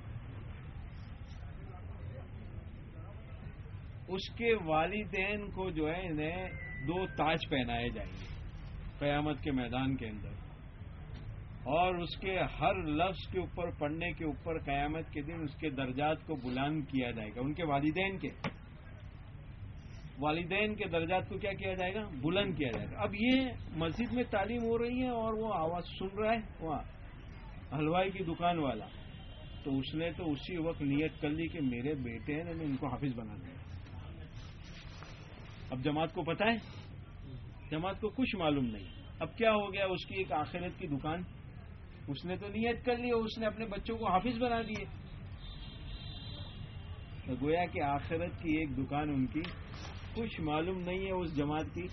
اس کے والدین کو جو ہے انہیں دو تاج پہنائے جائیں گے قیامت کے میدان کے اندر۔ اور اس کے ہر لفظ کے اوپر، پڑھنے کے اوپر، قیامت کے دن اس کے درجات کو بلند کیا جائے گا۔ ان کے والدین کے۔ والدین کے درجات کو کیا کیا جائے گا؟ بلند کیا جائے گا۔ اب یہ مسجد میں تعلیم ہو رہی ہے اور وہ آواز سن رہا ہے، وہاں ہلوائی کی دکان والا۔ تو اس نے تو اسی وقت نیت کر لی کہ میرے بیٹے ہیں، میں ان کو حافظ بنا دوں۔ اب جماعت کو پتا ہے؟ جماعت کو کچھ معلوم نہیں۔ اب کیا ہو گیا؟ اس کی ایک آخرت کی دکان۔ اس نے تو نیت کر لی اس نے اپنے بچوں کو حافظ بنا دیے تو گویا کہ آخرت کی ایک دکان ان کی کچھ معلوم نہیں ہے اس جماعت کی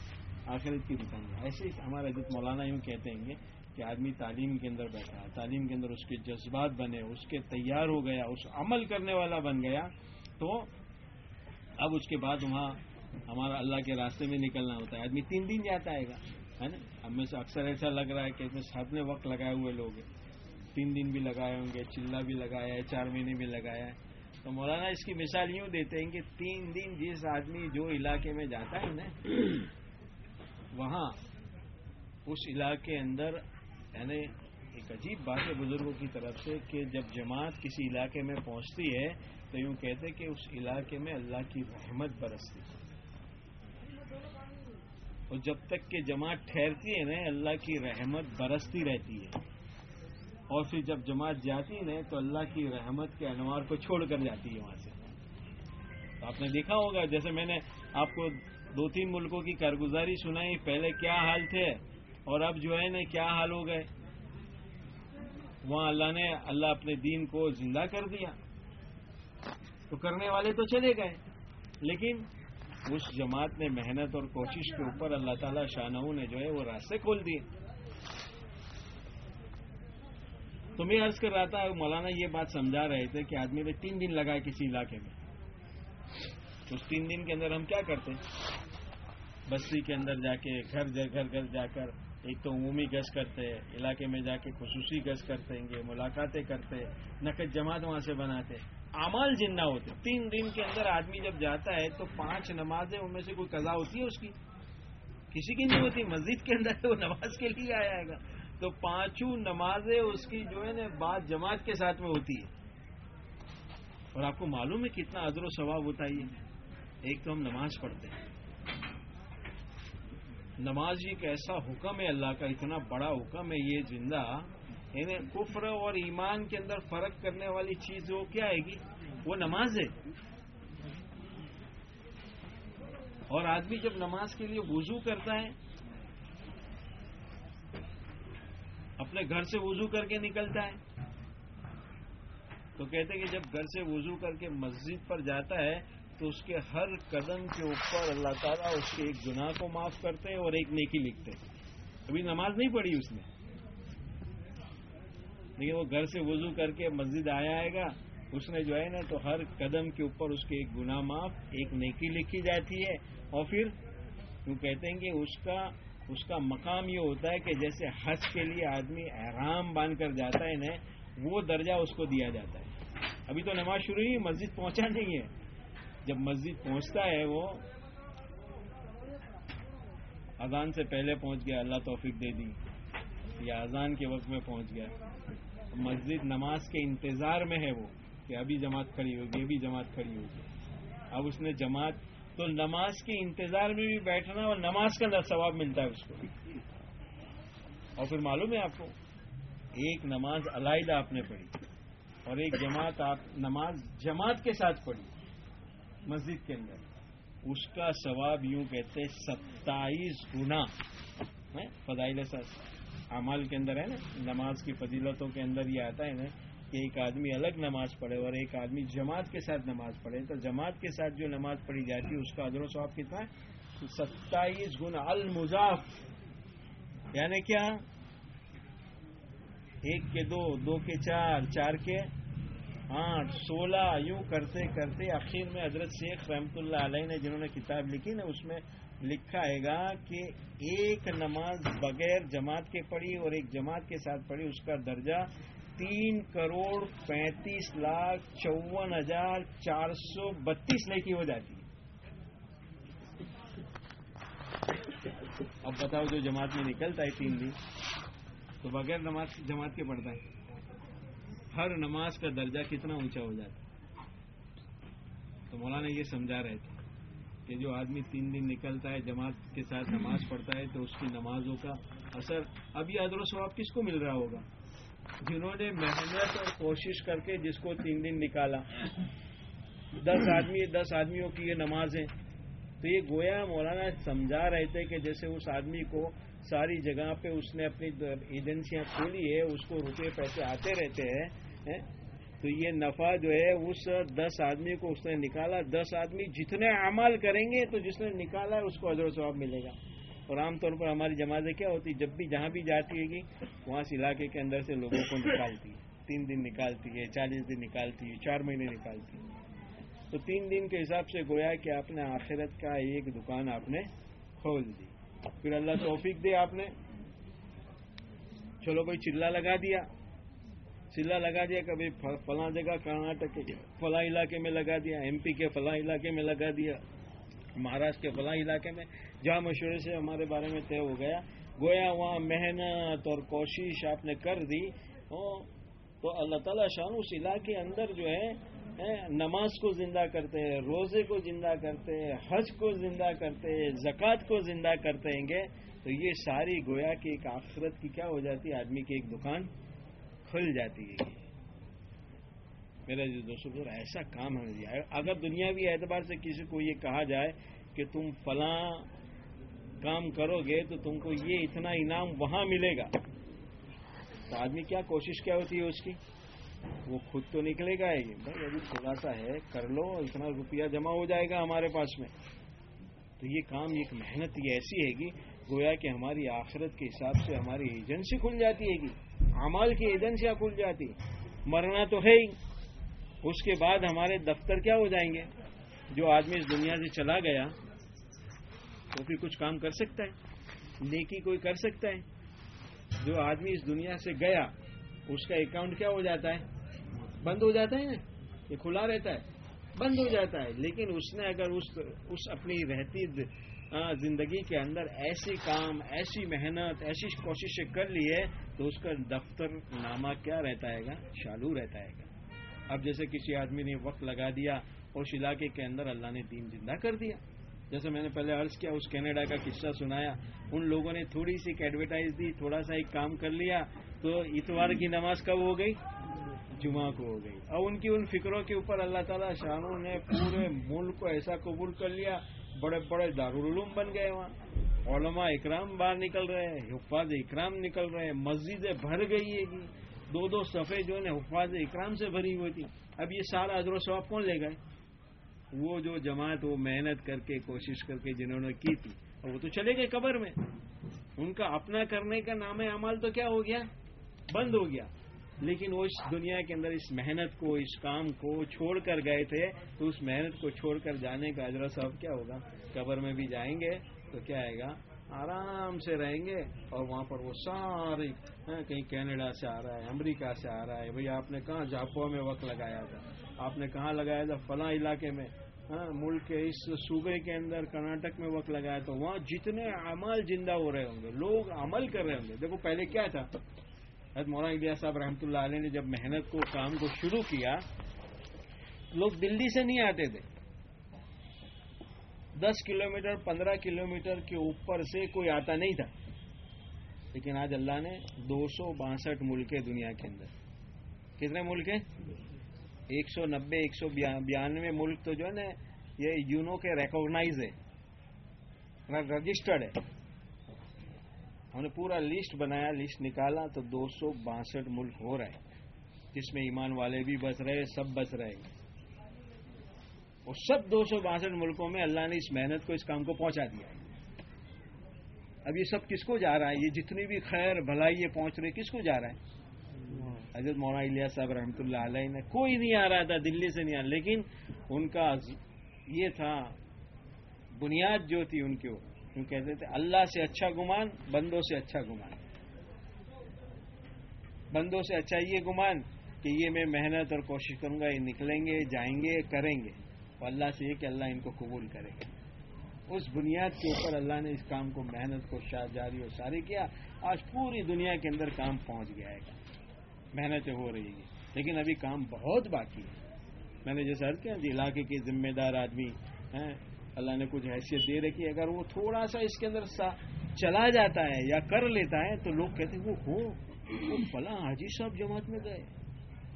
آخرت کی دکان ایسے ہی ہمارے حضرت مولانا یوں کہتے ہیں کہ آدمی تعلیم کے اندر بیٹھا تعلیم کے اندر اس کے جذبات بنے، اس کے تیار ہو گیا، اس عمل کرنے والا بن گیا۔ تو اب اس کے بعد وہاں ہمارا اللہ کے راستے میں نکلنا ہوتا ہے۔ آدمی تین دن جاتا ہے گا، ہے نا؟ ہم میں سے اکثر ایسا لگ رہا ہے کہ اس ساتھ میں وقت لگائے ہوئے لوگ ہیں۔ تین دن بھی لگائے ہوں گے چلا بھی لگایا ہے، چار مہینے بھی لگایا ہے۔ تو مولانا اس کی مثال یوں دیتے ہیں کہ تین دن جس آدمی جو علاقے میں جاتا ہے نا، وہاں اس علاقے اندر یعنی ایک عجیب بات ہے بزرگوں کی طرف سے کہ جب جماعت کسی علاقے میں پہنچتی ہے تو یوں کہتے کہ اس علاقے میں اللہ کی رحمت برستی۔ ہے اور جب تک کہ جماعت ٹھہرتی ہے نا، اللہ کی رحمت برستی رہتی ہے۔ اور پھر جب جماعت جاتی ہے نا، تو اللہ کی رحمت کے انوار کو چھوڑ کر جاتی ہے وہاں سے۔ تو آپ نے دیکھا ہوگا، جیسے میں نے آپ کو دو تین ملکوں کی کارگزاری سنائی، پہلے کیا حال تھے اور اب جو ہے نا، کیا حال ہو گئے۔ وہاں اللہ نے، اللہ اپنے دین کو زندہ کر دیا۔ تو کرنے والے تو چلے گئے، لیکن اس جماعت نے محنت اور کوشش کے اوپر اللہ تعالیٰ شاہ نے جو ہے وہ راستے کھول دیے۔ تو میں عرض کر رہا تھا، مولانا یہ بات سمجھا رہے تھے کہ آدمی نے تین دن لگائے کسی علاقے میں۔ اس تین دن کے اندر ہم کیا کرتے بستی کے اندر جا کے، گھر گھر گھر جا کر ایک تو عمومی گز کرتے علاقے میں جا کے خصوصی گز کرتے گے ملاقاتیں کرتے نقد جماعت وہاں سے بناتے امال جنہ ہوتے تین دن کے اندر آدمی جب جاتا ہے تو پانچ نمازیں ان میں سے کوئی قضا ہوتی ہے اس کی؟ کسی کی نہیں ہوتی، مسجد کے اندر وہ نماز کے لیے آیا گا تو پانچوں نمازیں اس کی جو ہے نا بات جماعت کے ساتھ میں ہوتی ہے اور آپ کو معلوم ہے کتنا ادر و ثواب ہوتا ہے یہ؟ ایک تو ہم نماز پڑھتے ہیں۔ نماز ایک ایسا حکم ہے اللہ کا، اتنا بڑا حکم ہے یہ زندہ۔ یعنی کفر اور ایمان کے اندر فرق کرنے والی چیز وہ کیا آئے گی؟ وہ نماز ہے۔ اور آدمی جب نماز کے لیے وضو کرتا ہے، اپنے گھر سے وضو کر کے نکلتا ہے، تو کہتے کہ جب گھر سے وضو کر کے مسجد پر جاتا ہے، تو اس کے ہر قدم کے اوپر اللہ تعالیٰ اس کے ایک گناہ کو معاف کرتے ہیں اور ایک نیکی لکھتے ہیں۔ ابھی نماز نہیں پڑھی اس نے۔ لیکن وہ گھر سے وضو کر کے مسجد آیا آئے گا، اس نے جو ہے نا تو ہر قدم کے اوپر اس کے ایک گناہ معاف، ایک نیکی لکھی جاتی ہے۔ اور پھر وہ کہتے ہیں کہ اس کا اس کا مقام یہ ہوتا ہے کہ جیسے حج کے لیے آدمی احرام باندھ کر جاتا ہے نا، وہ درجہ اس کو دیا جاتا ہے۔ ابھی تو نماز شروع ہوئی، مسجد پہنچا نہیں ہے۔ جب مسجد پہنچتا ہے وہ اذان سے پہلے پہنچ گیا، اللہ توفیق دے دی۔ یا اذان کے وقت میں پہنچ گیا۔ مسجد نماز کے انتظار میں ہے وہ کہ ابھی جماعت کھڑی ہوگی، ابھی جماعت کھڑی ہوگی۔ اب اس نے جماعت، تو نماز کے انتظار میں بھی بیٹھنا اور نماز کا ثواب ملتا ہے اس کو۔ اور پھر معلوم ہے آپ کو، ایک نماز علیحدہ آپ نے پڑھی اور ایک جماعت آپ، نماز جماعت کے ساتھ پڑھی مسجد کے اندر۔ اس کا ثواب یوں کہتے ستائیس گنا فضائل اعمال کے اندر ہے نا، نماز کی فضیلتوں کے اندر یہ آتا ہے نا کہ ایک آدمی الگ نماز پڑھے اور ایک آدمی جماعت کے ساتھ نماز پڑھے۔ تو جماعت کے ساتھ جو نماز پڑھی جاتی ہے، اس کا ادر و ثواب کتنا ہے؟ ستائیس گنا المضاف۔ یعنی کیا؟ ایک کے دو دو کے چار چار کے آٹھ۔ سولہ یوں کرتے کرتے آخر میں حضرت شیخ رحمت اللہ علیہ نے جنہوں نے کتاب لکھی نا، اس میں لکھا ہے گا کہ ایک نماز بغیر جماعت کے پڑھی اور ایک جماعت کے ساتھ پڑھی، اس کا درجہ تین کروڑ پینتیس لاکھ چون ہزار چار سو بتیس لے ہو جاتی ہے۔ اب بتاؤ جو جماعت میں نکلتا ہے تین دن، تو بغیر نماز جماعت کے پڑھتا ہے۔ ہر نماز کا درجہ کتنا اونچا ہو جاتا ہے؟ تو مولانا یہ سمجھا رہے تھے۔ کہ جو آدمی تین دن نکلتا ہے، جماعت کے ساتھ نماز پڑھتا ہے، تو اس کی نمازوں کا اثر اب یہ ادر و ثواب کس کو مل رہا ہوگا؟ جنہوں نے محنت اور کوشش کر کے جس کو تین دن نکالا۔ دس آدمی، دس آدمیوں کی یہ نماز ہے تو یہ گویا مولانا سمجھا رہے تھے کہ جیسے اس آدمی کو ساری جگہ پہ اس نے اپنی ایجنسیاں کھولی ہے اس کو روپے پیسے آتے رہتے ہیں تو یہ نفع جو ہے اس دس آدمی کو اس نے نکالا۔ دس آدمی جتنے اعمال کریں گے تو جس نے نکالا ہے اس کو ادر ثواب ملے گا۔ اور عام طور پر ہماری جماعتیں کیا ہوتی، جب بھی جہاں بھی جاتی ہے گی وہاں سے علاقے کے اندر سے لوگوں کو نکالتی ہے۔ تین دن نکالتی ہے، چالیس دن نکالتی ہے، چار مہینے نکالتی ہے۔ تو تین دن کے حساب سے گویا کہ آپ نے آخرت کا ایک دکان آپ نے کھول دی۔ پھر اللہ توفیق دے آپ نے۔ چلو بھائی چلا لگا دیا۔ چلا لگا دیا، کبھی فلاں جگہ کرناٹک کے فلاں علاقے میں لگا دیا، ایم پی کے فلاں علاقے میں لگا دیا، مہاراشٹر کے فلاں علاقے میں۔ جہاں مشورے سے ہمارے بارے میں طے ہو گیا، گویا وہاں محنت اور کوشش آپ نے کر دی۔ ہاں، تو اللہ تعالیٰ شان اس علاقے اندر جو ہے، نماز کو زندہ کرتے ہیں، روزے کو زندہ کرتے ہیں، حج کو زندہ کرتے ہیں، زکوٰۃ کو زندہ کرتے ہیں گے۔ تو یہ ساری گویا کی ایک آخرت کی کیا ہو جاتی ہے؟ آدمی کی ایک دکان۔ کھل جاتی ہے۔ میرا جو دوستوں ایسا کام ہمیں جی۔ دیا اگر دنیاوی اعتبار سے کسی کو یہ کہا جائے کہ تم فلاں کام کرو گے تو تم کو یہ اتنا انعام وہاں ملے گا۔ تو آدمی کیا کوشش کیا ہوتی ہے اس کی؟ وہ خود تو نکلے گا۔ ہی بھائی، ابھی تھوڑا سا ہے، کر لو، اتنا روپیہ جمع ہو جائے گا ہمارے پاس میں۔ تو یہ کام ایک محنت یہ ایسی ہے گی، گویا کہ ہماری آخرت کے حساب سے ہماری ایجنسی کھل جاتی ہے گی۔ امال کی ایجنسیاں کھل جاتی مرنا تو ہے ہی۔ اس کے بعد ہمارے دفتر کیا ہو جائیں گے؟ جو آدمی اس دنیا سے چلا گیا تو پھر کچھ کام کر سکتا ہے، نیکی کوئی کر سکتا ہے۔ جو آدمی اس دنیا سے گیا، اس کا اکاؤنٹ کیا ہو جاتا ہے؟ بند ہو جاتا ہے۔ نا یہ کھلا رہتا ہے۔ بند ہو جاتا ہے۔ لیکن اس نے اگر اس اس اپنی رہتی زندگی کے اندر ایسی کام، ایسی محنت، ایسی کوششیں کر لی ہے تو اس کا دفتر نامہ کیا رہتا ہے گا؟ چالو رہتا ہے گا۔ اب جیسے کسی آدمی نے وقت لگا دیا اس علاقے کے اندر اللہ نے دین زندہ کر دیا۔ جیسے میں نے پہلے عرض کیا، اس کینیڈا کا قصہ سنایا۔ ان لوگوں نے تھوڑی سی ایک ایڈورٹائز دی، تھوڑا سا ایک کام کر لیا تو اتوار کی نماز کب ہو گئی؟ جمعہ کو ہو گئی۔ اور ان کی ان فکروں کے اوپر اللہ تعالیٰ شاہوں نے پورے ملک کو ایسا قبول کر لیا، بڑے بڑے دارالعلوم بن گئے وہاں۔ علماء اکرام باہر نکل رہے ہیں، حفاظ اکرام نکل رہے ہیں، مسجدیں بھر گئی ہے جی۔ دو دو صفحے جو ہے حفاظ اکرام سے بھری ہوئی تھی۔ اب یہ سارا ادر و ثواب کون لے گئے؟ وہ جو جماعت، وہ محنت کر کے، کوشش کر کے جنہوں نے کی تھی۔ اور وہ تو چلے گئے قبر میں۔ ان کا اپنا کرنے کا نام عمل تو کیا ہو گیا؟ بند ہو گیا۔ لیکن وہ اس دنیا کے اندر اس محنت کو، اس کام کو چھوڑ کر گئے تھے۔ تو اس محنت کو چھوڑ کر جانے کا اجرا صاحب کیا ہوگا؟ قبر میں بھی جائیں گے۔ تو کیا آئے گا؟ آرام سے رہیں گے اور وہاں پر وہ سارے ہاں، کہیں کینیڈا سے آ رہا ہے امریکہ سے آ رہا ہے بھئی آپ نے کہاں جاپو میں وقت لگایا تھا؟ آپ نے کہاں لگایا تھا؟ فلاں علاقے میں ہاں، ملک کے اس صوبے کے اندر کرناٹک میں وقت لگایا تو وہاں جتنے عمل زندہ ہو رہے ہوں گے لوگ عمل کر رہے ہوں گے۔ دیکھو پہلے کیا تھا؟ حضرت مولانا الیاس صاحب رحمۃ اللہ علیہ نے جب محنت کو کام کو شروع کیا لوگ دلی سے نہیں آتے تھے۔ دس کلومیٹر، پندرہ کلومیٹر کے اوپر سے کوئی آتا نہیں تھا۔ لیکن آج اللہ نے دو سو باسٹھ ملک ہے دنیا کے اندر۔ کتنے ملک ہیں ایک سو نبے، ایک سو بیانوے ملک تو جو ہے نا، یہ یونو کے ریکوگنائز ہے رجسٹرڈ ہے ہم نے پورا لسٹ بنایا، لسٹ نکالا تو دو سو باسٹھ ملک ہو رہے جس میں ایمان والے بھی بچ رہے، سب بچ رہے۔ اور سب دو سو باسٹھ ملکوں میں اللہ نے اس محنت کو اس کام کو پہنچا دیا اب یہ سب کس کو جا رہا ہے؟ یہ جتنی بھی خیر بھلائی یہ پہنچ رہی کس کو جا رہا ہے؟ حضرت مولانا الیا صاحب رحمۃ اللہ علیہ نے کوئی نہیں آ رہا تھا، دلی سے نہیں آ رہا۔ لیکن ان کا یہ تھا، بنیاد جو تھی ان کے کیوں کہتے تھے؟ اللہ سے اچھا گمان، بندوں سے اچھا گمان۔ بندوں سے اچھا یہ گمان کہ یہ میں محنت اور کوشش کروں گا، یہ نکلیں گے، جائیں گے، کریں گے۔ اور اللہ سے یہ کہ اللہ ان کو قبول کرے۔ گا اس بنیاد کے اوپر اللہ نے اس کام کو، محنت کو جاری اور ساری کیا۔ آج پوری دنیا کے اندر کام پہنچ گیا ہے۔ محنتیں ہو رہی ہیں۔ لیکن ابھی کام بہت باقی ہے۔ میں نے جیسے کیا جی علاقے کے ذمہ دار آدمی، ہیں، اللہ نے کچھ حیثیت دے رکھی اگر وہ تھوڑا سا اس کے اندر سا چلا جاتا ہے یا کر لیتا ہے تو لوگ کہتے ہیں، وہ ہو وہ فلاں حاجی صاحب جماعت میں گئے،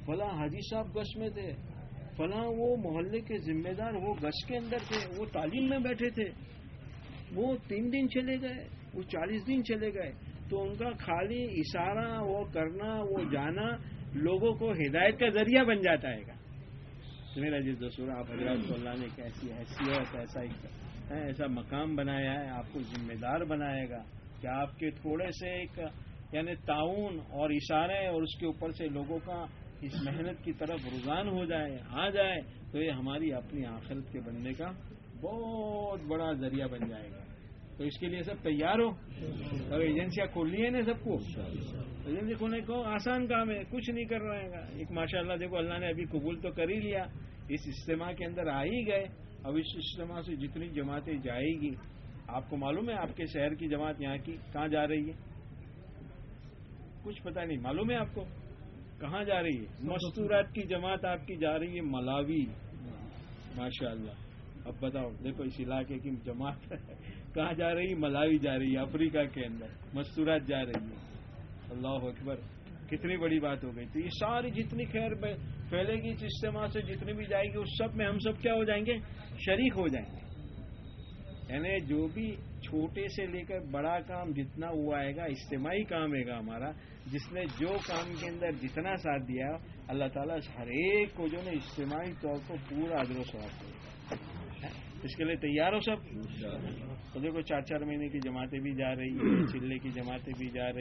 فلاں حاجی صاحب گش میں تھے۔ فلاں وہ محلے کے ذمہ دار، وہ گش کے اندر تھے، وہ تعلیم میں بیٹھے تھے۔ وہ تین دن چلے گئے، وہ چالیس دن چلے گئے۔ تو ان کا خالی اشارہ، وہ کرنا، وہ جانا لوگوں کو ہدایت کا ذریعہ بن جاتا ہے۔ گا میرا جس دسور آپ حضرات کو اللہ نے ایک ایسی حیثیت، ایسا ایسا مقام بنایا ہے، آپ کو ذمہ دار بنائے گا کہ آپ کے تھوڑے سے ایک یعنی تعاون اور اشارے اور اس کے اوپر سے لوگوں کا اس محنت کی طرف رجحان ہو جائے، آ جائے، تو یہ ہماری اپنی آخرت کے بننے کا بہت بڑا ذریعہ بن جائے گا۔ تو اس کے لیے سب تیار ہو؟ اور ایجنسیاں کھول لی ہیں نا سب کو؟ ایجنسی کھولنے کو آسان کام ہے، کچھ نہیں کر رہے گا ایک ماشاء اللہ دیکھو، اللہ نے ابھی قبول تو کر ہی لیا۔ اس اجتماع کے اندر آ ہی گئے۔ اب اس اجتماع سے جتنی جماعتیں جائے گی، آپ کو معلوم ہے آپ کے شہر کی جماعت یہاں کی کہاں جا رہی ہے؟ کچھ پتہ نہیں، معلوم ہے آپ کو؟ کہاں جا رہی ہے؟ مستورات کی جماعت آپ کی جا رہی ہے ملاوی۔ ماشاء اللہ اب بتاؤ دیکھو اس علاقے کی جماعت کہاں جا رہی؟ ہے ملاوی جا رہی ہے افریقہ کے اندر۔ مستورات جا رہی ہے۔ اللہ اکبر۔ کتنی بڑی بات ہو گئی۔ تو یہ ساری جتنی خیر پھیلے گی اس اجتماع سے جتنی بھی جائے گی اس سب میں ہم سب کیا ہو جائیں گے؟ شریک ہو جائیں گے۔ یعنی جو بھی چھوٹے سے لے کر بڑا کام جتنا ہوا آئے گا اجتماعی کام ہے گا ہمارا جس نے جو کام کے اندر جتنا ساتھ دیا اللہ تعالیٰ ہر ایک کو جو نا اجتماعی طور پر پورا ادر و سواب کرے اس کے لیے تیار ہو سب؟ تو دیکھو چار چار مہینے کی جماعتیں بھی جا رہی ہیں چلے کی جماعتیں بھی جا رہی